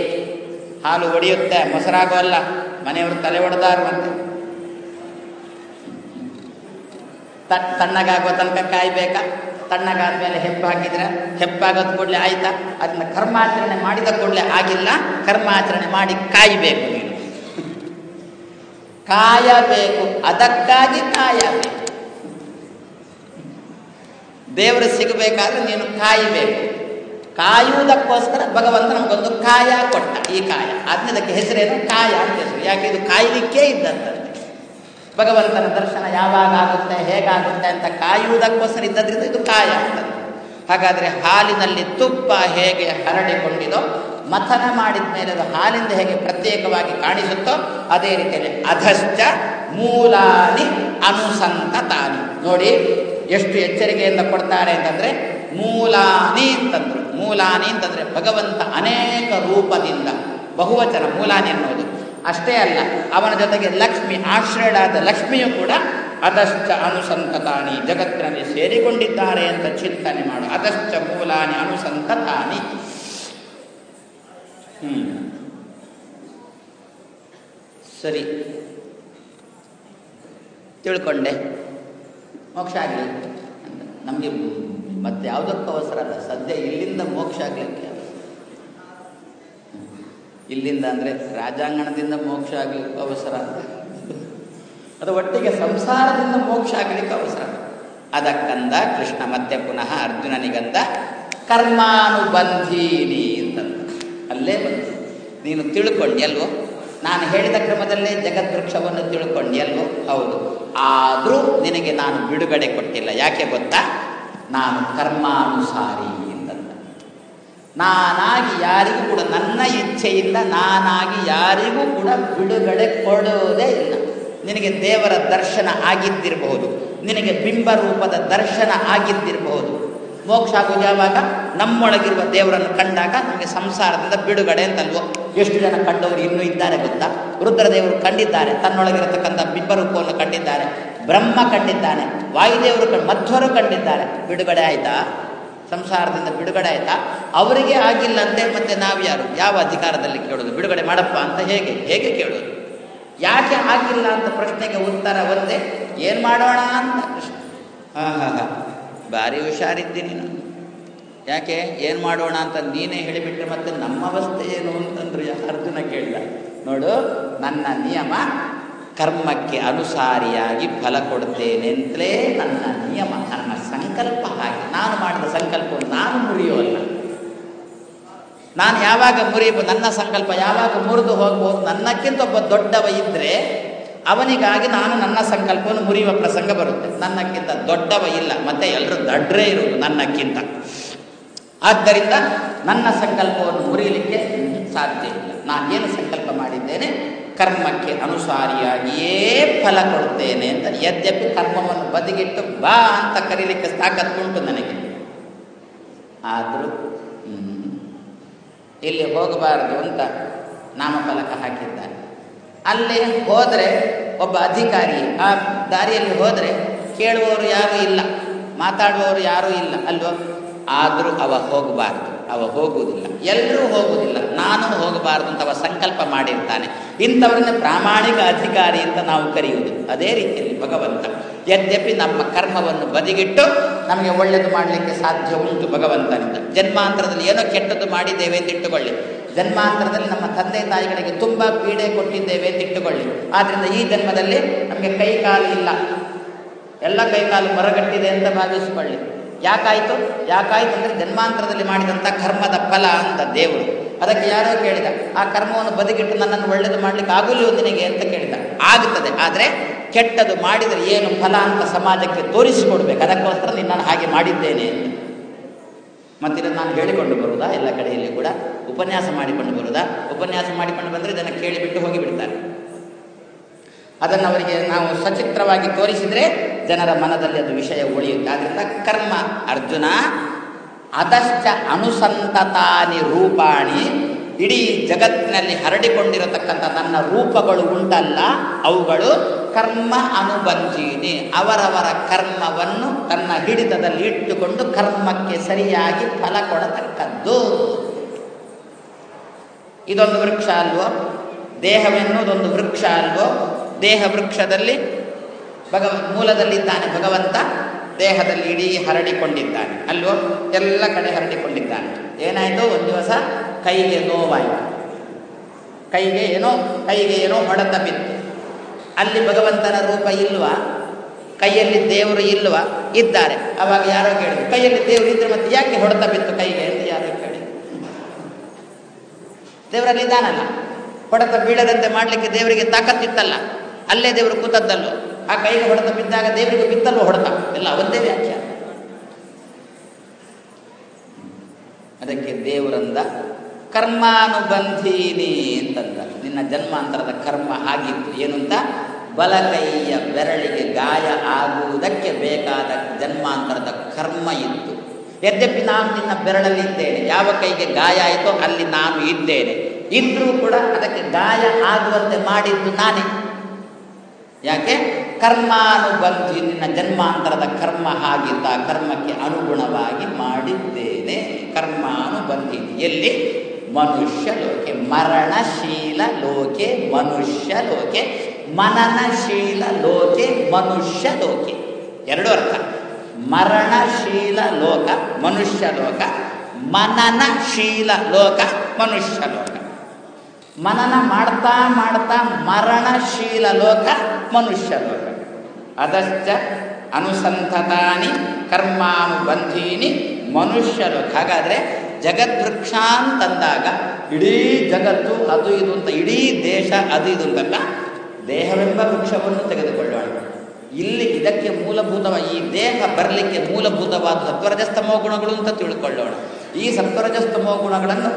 ಹಾಲು ಒಡೆಯುತ್ತೆ ಮೊಸರಾಗೋಲ್ಲ ಮನೆಯವರು ತಲೆ ಒಡೆದಾರುವಂತೆ ತ ತಣ್ಣಗಾಗುವ ತನಕ ಕಾಯಬೇಕಾ? ತಣ್ಣಗಾದ ಮೇಲೆ ಹೆಪ್ಪು ಹಾಕಿದ್ರೆ ಹೆಪ್ಪಾಗೋದ್ ಕೂಡಲೇ ಆಯ್ತಾ? ಅದನ್ನ ಕರ್ಮಾಚರಣೆ ಮಾಡಿದ ಕೂಡಲೇ ಆಗಿಲ್ಲ, ಕರ್ಮಾಚರಣೆ ಮಾಡಿ ಕಾಯಬೇಕು ನೀನು. ಕಾಯಬೇಕು, ಅದಕ್ಕಾಗಿ ಕಾಯಬೇಕು. ದೇವರು ಸಿಗಬೇಕಾದ್ರೆ ನೀನು ಕಾಯಬೇಕು. ಕಾಯುವುದಕ್ಕೋಸ್ಕರ ಭಗವಂತ ನಮಗೊಂದು ಕಾಯ ಕೊಟ್ಟ, ಈ ಕಾಯ. ಅದಕ್ಕೆ ಹೆಸರೇನು? ಕಾಯ ಅಂತ ಹೆಸರು. ಯಾಕೆ? ಇದು ಕಾಯಲಿಕ್ಕೆ ಇದ್ದಂಥದ್ದು ಭಗವಂತನ ದರ್ಶನ ಯಾವಾಗ ಆಗುತ್ತೆ, ಹೇಗಾಗುತ್ತೆ ಅಂತ ಕಾಯುವುದಕ್ಕೋಸ್ಕರ ಇದ್ದದ್ರಿಂದ ಇದು ಕಾಯ ಅಂತದ್ದು. ಹಾಗಾದರೆ ಹಾಲಿನಲ್ಲಿ ತುಪ್ಪ ಹೇಗೆ ಹರಡಿಕೊಂಡಿದೋ, ಮಥನ ಮಾಡಿದ ಮೇಲೆ ಅದು ಹಾಲಿಂದ ಹೇಗೆ ಪ್ರತ್ಯೇಕವಾಗಿ ಕಾಣಿಸುತ್ತೋ, ಅದೇ ರೀತಿಯಲ್ಲಿ ಅಧಶ್ಚ ಮೂಲಾನಿ ಅನುಸಂತತಾನಿ. ನೋಡಿ ಎಷ್ಟು ಎಚ್ಚರಿಕೆಯಿಂದ ಕೊಡ್ತಾರೆ ಅಂತಂದರೆ ಮೂಲಾನಿ ಅಂತಂದರು. ಮೂಲಾನಿ ಅಂತಂದರೆ ಭಗವಂತ ಅನೇಕ ರೂಪದಿಂದ, ಬಹುವಚನ ಮೂಲಾನಿ ಅನ್ನೋದು. ಅಷ್ಟೇ ಅಲ್ಲ, ಅವನ ಜೊತೆಗೆ ಲಕ್ಷ್ಮಿ ಆಶ್ರಯಳಾದ ಲಕ್ಷ್ಮಿಯು ಕೂಡ ಅದಶ್ಚ ಅನುಸಂತತಾನಿ, ಜಗತ್ತಿನಲ್ಲಿ ಸೇರಿಕೊಂಡಿದ್ದಾರೆ ಅಂತ ಚಿಂತನೆ ಮಾಡು. ಅದಶ್ಚ ಮೂಲಾನಿ ಅನುಸಂತತಾನಿ. ಹ್ಮ್. ಸರಿ. ತಿಳ್ಕೊಂಡೆ. ಮೋಕ್ಷ ಆಗಲಿ ನಮಗೆ ಮತ್ತೆ ಯಾವುದಕ್ಕೂ ಅವಸರ ಅಲ್ಲ. ಸದ್ಯ ಇಲ್ಲಿಂದ ಮೋಕ್ಷ ಆಗಲಿಕ್ಕೆ. ಇಲ್ಲಿಂದ ಅಂದರೆ ರಾಜಾಂಗಣದಿಂದ ಮೋಕ್ಷ ಆಗಲಿಕ್ಕೆ ಅವಸರ ಅದು ಒಟ್ಟಿಗೆ ಸಂಸಾರದಿಂದ ಮೋಕ್ಷ ಆಗಲಿಕ್ಕೆ ಅವಸರ ಅದಕ್ಕಂದ ಕೃಷ್ಣ ಮತ್ತೆ ಪುನಃ ಅರ್ಜುನನಿಗಂದ ಕರ್ಮಾನುಬಂಧೀನಿ ಅಂತಂದ ಅಲ್ಲೇ ಬಂತು. ನೀನು ತಿಳ್ಕೊಂಡ್ಯಲ್ವೋ ನಾನು ಹೇಳಿದ ಕ್ರಮದಲ್ಲೇ ಜಗದ್ವೃಕ್ಷವನ್ನು ತಿಳ್ಕೊಂಡ್ಯಲ್ವೋ ಹೌದು. ಆದರೂ ನಿನಗೆ ನಾನು ಬಿಡುಗಡೆ ಕೊಟ್ಟಿಲ್ಲ. ಯಾಕೆ ಗೊತ್ತಾ? ನಾನು ಕರ್ಮಾನುಸಾರಿ ಎಂದಲ್ಲ ನಾನಾಗಿ ಯಾರಿಗೂ ಕೂಡ ನನ್ನ ಇಚ್ಛೆಯಿಂದ ನಾನಾಗಿ ಯಾರಿಗೂ ಕೂಡ ಬಿಡುಗಡೆ ಕೊಡೋದೇ ಇಲ್ಲ. ನಿನಗೆ ದೇವರ ದರ್ಶನ ಆಗಿದ್ದಿರಬಹುದು, ನಿನಗೆ ಬಿಂಬ ರೂಪದ ದರ್ಶನ ಆಗಿದ್ದಿರಬಹುದು ಮೋಕ್ಷ ಆಗೋದು ಯಾವಾಗ? ನಮ್ಮೊಳಗಿರುವ ದೇವರನ್ನು ಕಂಡಾಗ ನಮಗೆ ಸಂಸಾರದಿಂದ ಬಿಡುಗಡೆ ಅಂತಲ್ವೋ? ಎಷ್ಟು ಜನ ಕಂಡವರು ಇನ್ನೂ ಇದ್ದಾರೆ ಗೊತ್ತಾ? ರುದ್ರದೇವರು ಕಂಡಿದ್ದಾರೆ, ತನ್ನೊಳಗಿರತಕ್ಕಂಥ ಬಿಂಬರೂಪವನ್ನು ಕಂಡಿದ್ದಾರೆ, ಬ್ರಹ್ಮ ಕಂಡಿದ್ದಾನೆ, ವಾಯುದೇವರು ಕಂಡು, ಮಧ್ವರು ಕಂಡಿದ್ದಾರೆ. ಬಿಡುಗಡೆ ಆಯ್ತಾ? ಸಂಸಾರದಿಂದ ಬಿಡುಗಡೆ ಆಯ್ತಾ? ಅವರಿಗೆ ಆಗಿಲ್ಲ ಅಂತೆ ಮತ್ತೆ ನಾವು ಯಾರು? ಯಾವ ಅಧಿಕಾರದಲ್ಲಿ ಕೇಳೋದು ಬಿಡುಗಡೆ ಮಾಡಪ್ಪ ಅಂತ ಹೇಗೆ? ಹೇಗೆ ಕೇಳೋದು ಯಾಕೆ ಆಗಿಲ್ಲ ಅಂತ ಪ್ರಶ್ನೆಗೆ ಉತ್ತರ ಒಂದೇ? ಏನು ಮಾಡೋಣ ಅಂತ ಕೃಷ್ಣ ಹಾಂ ಹಾಂ ಹಾಂ. ಭಾರಿ ಹುಷಾರಿದ್ದಿ ನೀನು. ಯಾಕೆ, ಏನು ಮಾಡೋಣ ಅಂತ ನೀನೇ ಹೇಳಿಬಿಟ್ರೆ ಮತ್ತೆ ನಮ್ಮ ಅವಸ್ಥೆ ಏನು ಅಂತಂದ್ರೆ ಅರ್ಜುನ ಕೇಳಿದ ನೋಡು, ನನ್ನ ನಿಯಮ, ಕರ್ಮಕ್ಕೆ ಅನುಸಾರಿಯಾಗಿ ಫಲ ಕೊಡ್ತೇನೆ ಅಂತಲೇ ನನ್ನ ನಿಯಮ, ನನ್ನ ಸಂಕಲ್ಪ ಹಾಗೆ. ನಾನು ಮಾಡಿದ ಸಂಕಲ್ಪ ನಾನು ಮುರಿಯೋಲ್ಲ ನಾನು ಯಾವಾಗ ಮುರಿಯಬಹುದು ನನ್ನ ಸಂಕಲ್ಪ ಯಾವಾಗ ಮುರಿದು ಹೋಗ್ಬೋದು, ನನ್ನಕ್ಕಿಂತ ಒಬ್ಬ ದೊಡ್ಡವ ಇದ್ದರೆ ಅವನಿಗಾಗಿ ನಾನು ನನ್ನ ಸಂಕಲ್ಪವನ್ನು ಮುರಿಯುವ ಪ್ರಸಂಗ ಬರುತ್ತೆ. ನನ್ನಕ್ಕಿಂತ ದೊಡ್ಡವ ಇಲ್ಲ, ಮತ್ತೆ ಎಲ್ಲರೂ ದೊಡ್ಡರೇ ಇರುವುದು ನನ್ನಕ್ಕಿಂತ. ಆದ್ದರಿಂದ ನನ್ನ ಸಂಕಲ್ಪವನ್ನು ಮುರಿಯಲಿಕ್ಕೆ ಸಾಧ್ಯ ಇಲ್ಲ. ನಾನೇನು ಸಂಕಲ್ಪ ಮಾಡಿದ್ದೇನೆ, ಕರ್ಮಕ್ಕೆ ಅನುಸಾರಿಯಾಗಿಯೇ ಫಲ ಕೊಡುತ್ತೇನೆ ಅಂತ. ಯದ್ಯಪಿ ಕರ್ಮವನ್ನು ಬದಿಗಿಟ್ಟು ಬಾ ಅಂತ ಕರೀಲಿಕ್ಕೆ ತಾಕತ್ತುಂಟು ನನಗೆ. ಆದರೂ ಇಲ್ಲಿ ಹೋಗಬಾರದು ಅಂತ ನಾಮಫಲಕ ಹಾಕಿದ್ದಾರೆ. ಅಲ್ಲಿ ಹೋದರೆ ಒಬ್ಬ ಅಧಿಕಾರಿ, ಆ ದಾರಿಯಲ್ಲಿ ಹೋದರೆ ಕೇಳುವವರು ಯಾರೂ ಇಲ್ಲ, ಮಾತಾಡುವವರು ಯಾರೂ ಇಲ್ಲ, ಅಲ್ವ? ಆದರೂ ಅವ ಹೋಗಬಾರ್ದು, ಅವ ಹೋಗುವುದಿಲ್ಲ. ಎಲ್ಲರೂ ಹೋಗುವುದಿಲ್ಲ, ನಾನು ಹೋಗಬಾರ್ದು ಅಂತ ಅವ ಸಂಕಲ್ಪ ಮಾಡಿರ್ತಾನೆ. ಇಂಥವ್ರನ್ನ ಪ್ರಾಮಾಣಿಕ ಅಧಿಕಾರಿ ಅಂತ ನಾವು ಕರೆಯುವುದು. ಅದೇ ರೀತಿಯಲ್ಲಿ ಭಗವಂತ, ಯದ್ಯಪಿ ನಮ್ಮ ಕರ್ಮವನ್ನು ಬದಿಗಿಟ್ಟು ನಮಗೆ ಒಳ್ಳೆಯದು ಮಾಡಲಿಕ್ಕೆ ಸಾಧ್ಯ ಉಂಟು ಭಗವಂತನಿಂದ. ಜನ್ಮಾಂತರದಲ್ಲಿ ಏನೋ ಕೆಟ್ಟದ್ದು ಮಾಡಿದ್ದೇವೆ ಅಂತ ಇಟ್ಟುಕೊಳ್ಳಿ. ಜನ್ಮಾಂತರದಲ್ಲಿ ನಮ್ಮ ತಂದೆ ತಾಯಿಗಳಿಗೆ ತುಂಬ ಪೀಡೆ ಕೊಟ್ಟಿದ್ದೇವೆ ಅಂತ ಇಟ್ಟುಕೊಳ್ಳಿ ಆದ್ದರಿಂದ ಈ ಜನ್ಮದಲ್ಲಿ ನಮಗೆ ಕೈ ಕಾಲು ಇಲ್ಲ. ಎಲ್ಲ ಕೈ ಕಾಲು ಮರಗಟ್ಟಿದೆ ಅಂತ ಭಾವಿಸಿಕೊಳ್ಳಿ. ಯಾಕಾಯಿತು? ಯಾಕಾಯಿತು ಅಂದರೆ ಜನ್ಮಾಂತರದಲ್ಲಿ ಮಾಡಿದಂಥ ಕರ್ಮದ ಫಲ ಅಂತ ದೇವರು. ಅದಕ್ಕೆ ಯಾರೋ ಕೇಳಿದ, ಆ ಕರ್ಮವನ್ನು ಬದುಕಿಟ್ಟು ನನ್ನನ್ನು ಒಳ್ಳೇದು ಮಾಡ್ಲಿಕ್ಕೆ ಆಗುಲ್ಲ ನಿನಗೆ ಅಂತ ಕೇಳಿದ. ಆಗುತ್ತದೆ, ಆದರೆ ಕೆಟ್ಟದು ಮಾಡಿದರೆ ಏನು ಫಲ ಅಂತ ಸಮಾಜಕ್ಕೆ ತೋರಿಸಿಕೊಡ್ಬೇಕು. ಅದಕ್ಕೋಸ್ಕರ ನಿನ್ನನ್ನು ಹಾಗೆ ಮಾಡಿದ್ದೇನೆ ಅಂತ. ಮತ್ತಿನ್ನು ನಾನು ಹೇಳಿಕೊಂಡು ಬರುವುದಾ? ಎಲ್ಲ ಕಡೆಯಲ್ಲಿ ಕೂಡ ಉಪನ್ಯಾಸ ಮಾಡಿಕೊಂಡು ಬರುವುದಾ? ಉಪನ್ಯಾಸ ಮಾಡಿಕೊಂಡು ಬಂದರೆ ಇದನ್ನು ಕೇಳಿಬಿಟ್ಟು ಹೋಗಿಬಿಡ್ತಾರೆ. ಅದನ್ನು ಅವರಿಗೆ ನಾವು ಸಚಿತ್ರವಾಗಿ ತೋರಿಸಿದರೆ ಜನರ ಮನದಲ್ಲಿ ಅದು ವಿಷಯ ಉಳಿಯುತ್ತೆ. ಆದ್ದರಿಂದ ಕರ್ಮ ಅರ್ಜುನ ಅದಶ್ಚ ಅನುಸಂತತಾನಿ ರೂಪಾಣಿ ಇಡೀ ಜಗತ್ತಿನಲ್ಲಿ ಹರಡಿಕೊಂಡಿರತಕ್ಕಂಥ ನನ್ನ ರೂಪಗಳು ಉಂಟಲ್ಲ ಅವುಗಳು ಕರ್ಮ ಅನುಬಂಧೀನಿ ಅವರವರ ಕರ್ಮವನ್ನು ತನ್ನ ಹಿಡಿತದಲ್ಲಿ ಇಟ್ಟುಕೊಂಡು ಕರ್ಮಕ್ಕೆ ಸರಿಯಾಗಿ ಫಲ ಕೊಡತಕ್ಕದ್ದು. ಇದೊಂದು ವೃಕ್ಷ ಅಲ್ವೋ? ದೇಹವೆನ್ನುವುದೊಂದು ವೃಕ್ಷ ಅಲ್ವೋ? ದೇಹ ವೃಕ್ಷದಲ್ಲಿ ಭಗವ, ಮೂಲದಲ್ಲಿದ್ದಾನೆ ಭಗವಂತ, ದೇಹದಲ್ಲಿ ಇಡೀ ಹರಡಿಕೊಂಡಿದ್ದಾನೆ ಅಲ್ವೋ? ಎಲ್ಲ ಕಡೆ ಹರಡಿಕೊಂಡಿದ್ದಾನೆ. ಏನಾಯಿತು? ಒಂದು ದಿವಸ ಕೈಗೆ ನೋವಾಯಿತು. ಕೈಗೆ ಏನೋ ಕೈಗೆ ಏನೋ ಹೊಡೆತ ಬಿತ್ತು. ಅಲ್ಲಿ ಭಗವಂತನ ರೂಪ ಇಲ್ವಾ? ಕೈಯಲ್ಲಿ ದೇವರು ಇಲ್ವಾ? ಇದ್ದಾರೆ. ಅವಾಗ ಯಾರೋ ಕೇಳಿದ್ರು, ಕೈಯಲ್ಲಿ ದೇವರು ಇದ್ರೆ ಮತ್ತೆ ಯಾಕೆ ಹೊಡೆತ ಬಿತ್ತು ಕೈಗೆ? ಅಂತ ಯಾರೋ ಕೇಳಿದ್ರು. ದೇವರಲ್ಲಿ ಇದ್ದಾನಲ್ಲ ಹೊಡೆತ ಬೀಳದಂತೆ ಮಾಡಲಿಕ್ಕೆ ದೇವರಿಗೆ ತಾಕತ್ತಿತ್ತಲ್ಲ. ಅಲ್ಲೇ ದೇವರು ಕೂತದ್ದಲ್ಲೋ. ಆ ಕೈಗೆ ಹೊಡೆತ ಬಿದ್ದಾಗ ದೇವರಿಗೆ ಬಿತ್ತಲ್ವ ಹೊಡೆತ? ಎಲ್ಲ ಒಂದೇ ವ್ಯಾಖ್ಯಾನ. ಅದಕ್ಕೆ ದೇವರಂದ ಕರ್ಮಾನುಬಂಧೀನಿ ಅಂತಂದ. ನಿನ್ನ ಜನ್ಮಾಂತರದ ಕರ್ಮ ಆಗಿತ್ತು. ಏನು ಅಂತ ಬಲಕೈಯ ಬೆರಳಿಗೆ ಗಾಯ ಆಗುವುದಕ್ಕೆ ಬೇಕಾದ ಜನ್ಮಾಂತರದ ಕರ್ಮ ಇತ್ತು. ಯದ್ಯಪಿ ನಾನು ನಿನ್ನ ಬೆರಳಲ್ಲಿ ಇದ್ದೇನೆ ಯಾವ ಕೈಗೆ ಗಾಯ ಆಯಿತೋ ಅಲ್ಲಿ ನಾನು ಇದ್ದೇನೆ. ಇದ್ರೂ ಕೂಡ ಅದಕ್ಕೆ ಗಾಯ ಆಗುವಂತೆ ಮಾಡಿದ್ದು ನಾನೇ. ಯಾಕೆ? ಕರ್ಮಾನುಬಂಧಿ ನಿನ್ನ ಜನ್ಮಾಂತರದ ಕರ್ಮ ಆಗಿದ್ದ ಕರ್ಮಕ್ಕೆ ಅನುಗುಣವಾಗಿ ಮಾಡಿದ್ದೇನೆ. ಕರ್ಮಾನುಬಂಧಿ ಎಲ್ಲಿ? ಮನುಷ್ಯ ಲೋಕೆ ಮರಣಶೀಲ ಲೋಕೆ ಮನುಷ್ಯ ಲೋಕೆ ಮನನಶೀಲ ಲೋಕೆ ಮನುಷ್ಯ ಲೋಕೆ ಎರಡು ಅರ್ಥ. ಮರಣಶೀಲ ಲೋಕ ಮನುಷ್ಯ ಲೋಕ ಮನನಶೀಲ ಲೋಕ ಮನುಷ್ಯ ಲೋಕ ಮನನ ಮಾಡ್ತಾ ಮಾಡ್ತಾ ಮರಣಶೀಲ ಲೋಕ ಮನುಷ್ಯ ಲೋಕ ಅದಶ್ಚ ಅನುಸಂಧತಾನಿ, ಕರ್ಮಾನುಬಂಧೀನಿ ಮನುಷ್ಯ ಲೋಕ ಹಾಗಾದರೆ ಜಗದ್ವೃಕ್ಷ ಅಂತಂದಾಗ ಇಡೀ ಜಗತ್ತು ಅದು ಇದು ಅಂತ, ಇಡೀ ದೇಶ ಅದು ಇದು ಅಂತಲ್ಲ, ದೇಹವೆಂಬ ವೃಕ್ಷವನ್ನು ತೆಗೆದುಕೊಳ್ಳೋಣ. ಇಲ್ಲಿ ಇದಕ್ಕೆ ಮೂಲಭೂತವಾಗಿ ಈ ದೇಹ ಬರಲಿಕ್ಕೆ ಮೂಲಭೂತವಾದ ಸತ್ವರಜಸ್ತಮೋ ಗುಣಗಳು ಅಂತ ತಿಳ್ಕೊಳ್ಳೋಣ. ಈ ಸತ್ವರಜಸ್ತಮೋ ಗುಣಗಳನ್ನು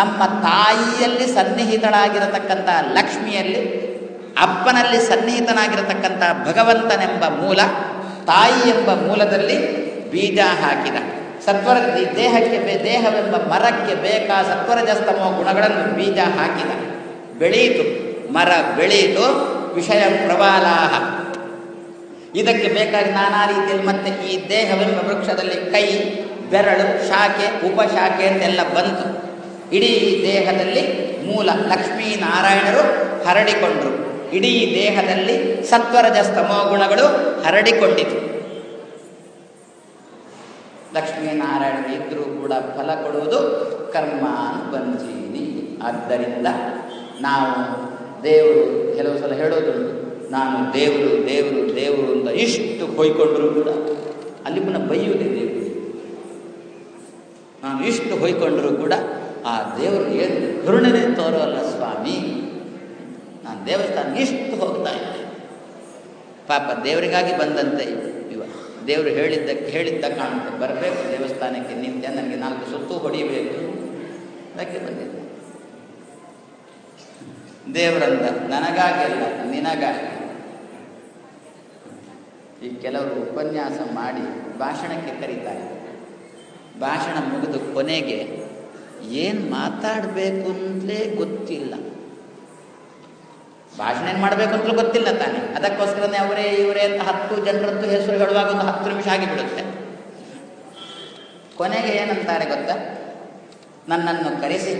ನಮ್ಮ ತಾಯಿಯಲ್ಲಿ ಸನ್ನಿಹಿತಳಾಗಿರತಕ್ಕಂಥ ಲಕ್ಷ್ಮಿಯಲ್ಲಿ, ಅಪ್ಪನಲ್ಲಿ ಸನ್ನಿಹಿತನಾಗಿರತಕ್ಕಂಥ ಭಗವಂತನೆಂಬ ಮೂಲ ತಾಯಿ ಎಂಬ ಮೂಲದಲ್ಲಿ ಬೀಜ ಹಾಕಿದ. ಸತ್ವರ ದೇಹಕ್ಕೆ ದೇಹವೆಂಬ ಮರಕ್ಕೆ ಬೇಕಾ ಸತ್ವರಜಸ್ತಮೋ ಗುಣಗಳನ್ನು ಬೀಜ ಹಾಕಿದ. ಬೆಳೆಯಿತು ಮರ ಬೆಳೆಯಿತು ವಿಷಯ ಪ್ರವಾಲಾಹ ಇದಕ್ಕೆ ಬೇಕಾಗಿ ನಾನಾ ರೀತಿಯಲ್ಲಿ ಮತ್ತೆ ಈ ದೇಹವೆಂಬ ವೃಕ್ಷದಲ್ಲಿ ಕೈ, ಬೆರಳು, ಶಾಖೆ, ಉಪಶಾಖೆ ಅಂತೆಲ್ಲ ಬಂತು. ಇಡೀ ದೇಹದಲ್ಲಿ ಮೂಲ ಲಕ್ಷ್ಮೀನಾರಾಯಣರು ಹರಡಿಕೊಂಡರು. ಇಡೀ ದೇಹದಲ್ಲಿ ಸತ್ವರಜಸ್ತಮೋ ಗುಣಗಳು ಹರಡಿಕೊಂಡಿತು. ಲಕ್ಷ್ಮೀನಾರಾಯಣ ಇದ್ದರೂ ಕೂಡ ಫಲ ಕೊಡುವುದು ಕರ್ಮಾನುಬಂಧೀನಿ ಆದ್ದರಿಂದ ನಾವು ದೇವರು ಕೆಲವು ಸಲ ಹೇಳೋದುಂಟು, ನಾನು ದೇವರು ದೇವರು ದೇವರು ಅಂತ ಇಷ್ಟು ಹೊಯ್ಕೊಂಡ್ರು ಕೂಡ ಅಲ್ಲಿ ಪುನಃ ಬೈಯುವುದೇ ದೇವರು. ನಾನು ಇಷ್ಟು ಹೊಯ್ಕೊಂಡ್ರೂ ಕೂಡ ಆ ದೇವರು ಏನು ಕರುಣನೆ ತೋರೋಲ್ಲ ಸ್ವಾಮಿ. ನಾನು ದೇವಸ್ಥಾನ ಇಷ್ಟು ಹೋಗ್ತಾ ಇದ್ದೆ. ಪಾಪ ದೇವರಿಗಾಗಿ ಬಂದಂತೆ ಇವ. ದೇವರು ಹೇಳಿದ್ದ ಹೇಳಿದ್ದ ಕಾಣುತ್ತೆ ಬರಬೇಕು, ದೇವಸ್ಥಾನಕ್ಕೆ ನಿಂತೆ ನನಗೆ ನಾಲ್ಕು ಸುತ್ತು ಹೊಡಿಬೇಕು. ಅದಕ್ಕೆ ಬಂದಿದ್ದೆ. ದೇವರಂದ, ನನಗಾಗಿಲ್ಲ ನಿನಗಾಗಿ ಈ ಕೆಲವರು ಉಪನ್ಯಾಸ ಮಾಡಿ ಭಾಷಣಕ್ಕೆ ಕರೀತಾರೆ ಭಾಷಣ ಮುಗಿದು ಕೊನೆಗೆ ಏನು ಮಾತಾಡಬೇಕು ಅಂತಲೇ ಗೊತ್ತಿಲ್ಲ. ಭಾಷಣ ಏನು ಮಾಡಬೇಕು ಅಂತಲೂ ಗೊತ್ತಿಲ್ಲ ತಾನೆ. ಅದಕ್ಕೋಸ್ಕರನೇ ಅವರೇ, ಇವರೇ ಅಂತ ಹತ್ತು ಜನರದ್ದು ಹೆಸರು ಹೇಳುವಾಗ ಒಂದು ಹತ್ತು ನಿಮಿಷ ಆಗಿಬಿಡುತ್ತೆ. ಕೊನೆಗೆ ಏನಂತಾರೆ ಗೊತ್ತಾ? ನನ್ನನ್ನು ಕರೆಸಿ,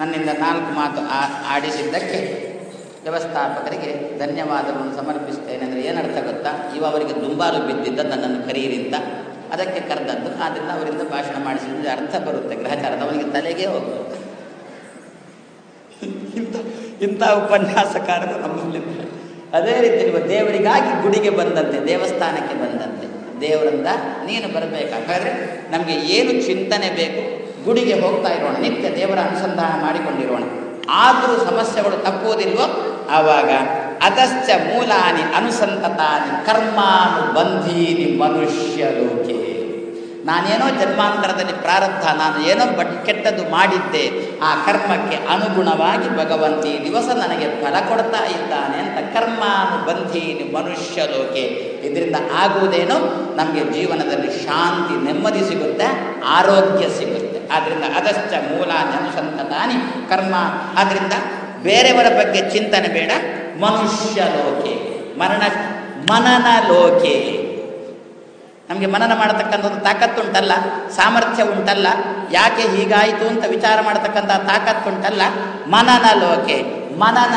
ನನ್ನಿಂದ ನಾಲ್ಕು ಮಾತು ಆಡಿಸಿದ್ದಕ್ಕೆ ವ್ಯವಸ್ಥಾಪಕರಿಗೆ ಧನ್ಯವಾದಗಳನ್ನು ಸಮರ್ಪಿಸ್ತೇನೆ ಅಂದರೆ ಏನರ್ಥ ಗೊತ್ತಾ? ಇವ ಅವರಿಗೆ ದುಂಬಾಲು ಬಿದ್ದಿದ್ದ ನನ್ನನ್ನು ಕರೆಯಿರಿಂದ ಅದಕ್ಕೆ ಕರೆದದ್ದು ಆದ್ದರಿಂದ ಅವರಿಂದ ಭಾಷಣ ಮಾಡಿಸಿದ್ರೆ ಅರ್ಥ ಬರುತ್ತೆ. ಗ್ರಹಚಾರದ ಅವನಿಗೆ ತಲೆಗೆ ಹೋಗುತ್ತೆ ಇಂಥ ಉಪನ್ಯಾಸಕಾರರು ನಮ್ಮಲ್ಲಿ ಅದೇ ರೀತಿ ನೀವು ದೇವರಿಗಾಗಿ ಗುಡಿಗೆ ಬಂದಂತೆ, ದೇವಸ್ಥಾನಕ್ಕೆ ಬಂದಂತೆ, ದೇವರಿಂದ ನೀನು ಬರಬೇಕಾದ್ರೆ ನಮಗೆ ಏನು ಚಿಂತನೆ ಬೇಕು? ಗುಡಿಗೆ ಹೋಗ್ತಾ ಇರೋಣ, ನಿತ್ಯ ದೇವರ ಅನುಸಂಧಾನ ಮಾಡಿಕೊಂಡಿರೋಣ. ಆದರೂ ಸಮಸ್ಯೆಗಳು ತಪ್ಪುವುದಿಲ್ವೋ? ಆವಾಗ ಅತಶ್ಚ ಮೂಲಾನಿ ಅನುಸಂತತಾನಿ ಕರ್ಮಾನುಬಂಧೀನಿ ಮನುಷ್ಯ ಲೋಕೆ. ನಾನೇನೋ ಜನ್ಮಾಂತರದಲ್ಲಿ ಪ್ರಾರಬ್ಧ ನಾನು ಏನೋ ಬಟ್ ಕೆಟ್ಟದ್ದು ಮಾಡಿದ್ದೆ, ಆ ಕರ್ಮಕ್ಕೆ ಅನುಗುಣವಾಗಿ ಭಗವಂತ ಈ ದಿವಸ ನನಗೆ ಫಲ ಕೊಡ್ತಾ ಇದ್ದಾನೆ ಅಂತ ಕರ್ಮಾನುಬಂಧೀನಿ ಮನುಷ್ಯ ಲೋಕೆ. ಇದರಿಂದ ಆಗುವುದೇನು ನಮಗೆ ಜೀವನದಲ್ಲಿ ಶಾಂತಿ, ನೆಮ್ಮದಿ ಸಿಗುತ್ತೆ, ಆರೋಗ್ಯ ಸಿಗುತ್ತೆ. ಆದ್ದರಿಂದ ಅದಶ್ಚ ಮೂಲ ಅನುಸಂತತಾನಿ ಕರ್ಮ. ಆದ್ದರಿಂದ ಬೇರೆಯವರ ಬಗ್ಗೆ ಚಿಂತನೆ ಬೇಡ, ಮನುಷ್ಯ ಲೋಕೆ. ಮರಣ, ಮನನ ಲೋಕೆ. ನಮಗೆ ಮನನ ಮಾಡತಕ್ಕಂಥದ್ದು ತಾಕತ್ತುಂಟಲ್ಲ ಸಾಮರ್ಥ್ಯ ಉಂಟಲ್ಲ ಯಾಕೆ ಹೀಗಾಯಿತು ಅಂತ ವಿಚಾರ ಮಾಡತಕ್ಕಂಥ ತಾಕತ್ತುಂಟಲ್ಲ ಮನನ ಲೋಕೆ ಮನನ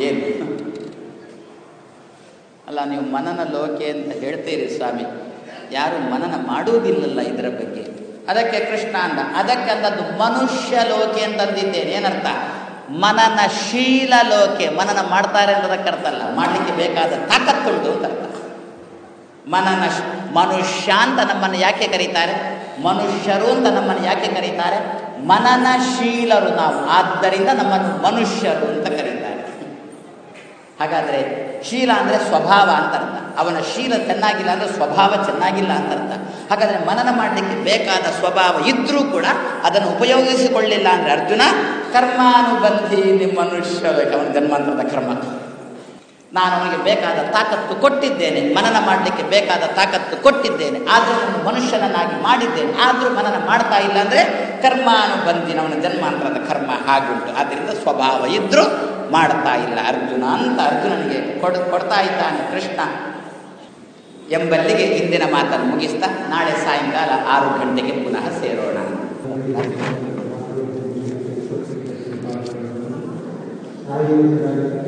ಏನು? ಅಲ್ಲ ನೀವು ಮನನ ಲೋಕೆ ಅಂತ ಹೇಳ್ತೀರಿ ಸ್ವಾಮಿ. ಯಾರು ಮನನ ಮಾಡುವುದಿಲ್ಲಲ್ಲ ಇದರ ಬಗ್ಗೆ. ಅದಕ್ಕೆ ಕೃಷ್ಣ ಅಂದ ಅದಕ್ಕೆ ಅಂದದ್ದು ಮನುಷ್ಯ ಲೋಕೆ ಅಂತಂದಿದ್ದೇನೆ ಏನರ್ಥ? ಮನನಶೀಲ ಲೋಕೆ, ಮನನ ಮಾಡ್ತಾರೆ ಅನ್ನೋದಕ್ಕೆ ಅರ್ಥ ಅಲ್ಲ. ಮಾಡಲಿಕ್ಕೆ ಬೇಕಾದ ತಾಕತ್ತುಂಟು ಅಂತ ಅರ್ಥ. ಮನನ ಮನುಷ್ಯ ಅಂತ ನಮ್ಮನ್ನು ಯಾಕೆ ಕರೀತಾರೆ? ಮನುಷ್ಯರು ಅಂತ ನಮ್ಮನ್ನು ಯಾಕೆ ಕರೀತಾರೆ? ಮನನಶೀಲರು ನಾವು. ಆದ್ದರಿಂದ ನಮ್ಮನ್ನು ಮನುಷ್ಯರು ಅಂತ ಕರೀತಾರೆ. ಹಾಗಾದರೆ ಶೀಲ ಅಂದರೆ ಸ್ವಭಾವ ಅಂತ ಅರ್ಥ. ಅವನ ಶೀಲ ಚೆನ್ನಾಗಿಲ್ಲ ಅಂದರೆ ಸ್ವಭಾವ ಚೆನ್ನಾಗಿಲ್ಲ ಅಂತ ಅರ್ಥ. ಹಾಗಾದರೆ ಮನನ ಮಾಡಲಿಕ್ಕೆ ಬೇಕಾದ ಸ್ವಭಾವ ಇದ್ದರೂ ಕೂಡ ಅದನ್ನು ಉಪಯೋಗಿಸಿಕೊಳ್ಳಿಲ್ಲ ಅಂದರೆ ಅರ್ಜುನ ಕರ್ಮಾನುಬಂಧಿ ನಿಮ್ಮ ಮನುಷ್ಯ ಅವನ ಜನ್ಮಾಂತರದ ಕರ್ಮ. ನಾನು ಅವನಿಗೆ ಬೇಕಾದ ತಾಕತ್ತು ಕೊಟ್ಟಿದ್ದೇನೆ. ಮನನ ಮಾಡಲಿಕ್ಕೆ ಬೇಕಾದ ತಾಕತ್ತು ಕೊಟ್ಟಿದ್ದೇನೆ. ಆದರೂ ಅವನು ಮನುಷ್ಯನನ್ನಾಗಿ ಮಾಡಿದ್ದೇನೆ. ಆದರೂ ಮನನ ಮಾಡ್ತಾ ಇಲ್ಲ ಅಂದರೆ ಕರ್ಮಾನುಬಂಧಿನ ಅವನ ಜನ್ಮಾಂತರದ ಕರ್ಮ ಹಾಗುಂಟು. ಆದ್ದರಿಂದ ಸ್ವಭಾವ ಇದ್ದರೂ ಮಾಡ್ತಾ ಇಲ್ಲ. ಅರ್ಜುನ ಅಂತ ಅರ್ಜುನನಿಗೆ ಕೊಡ್ ಕೊಡ್ತಾ ಇದ್ದಾನೆ ಕೃಷ್ಣ. ಎಂಬಲ್ಲಿಗೆ ಇಂದಿನ ಮಾತನ್ನು ಮುಗಿಸ್ತಾ ನಾಳೆ ಸಾಯಂಕಾಲ ಆರು ಗಂಟೆಗೆ ಪುನಃ ಸೇರೋಣ. ಆಯುರ್ವೇದ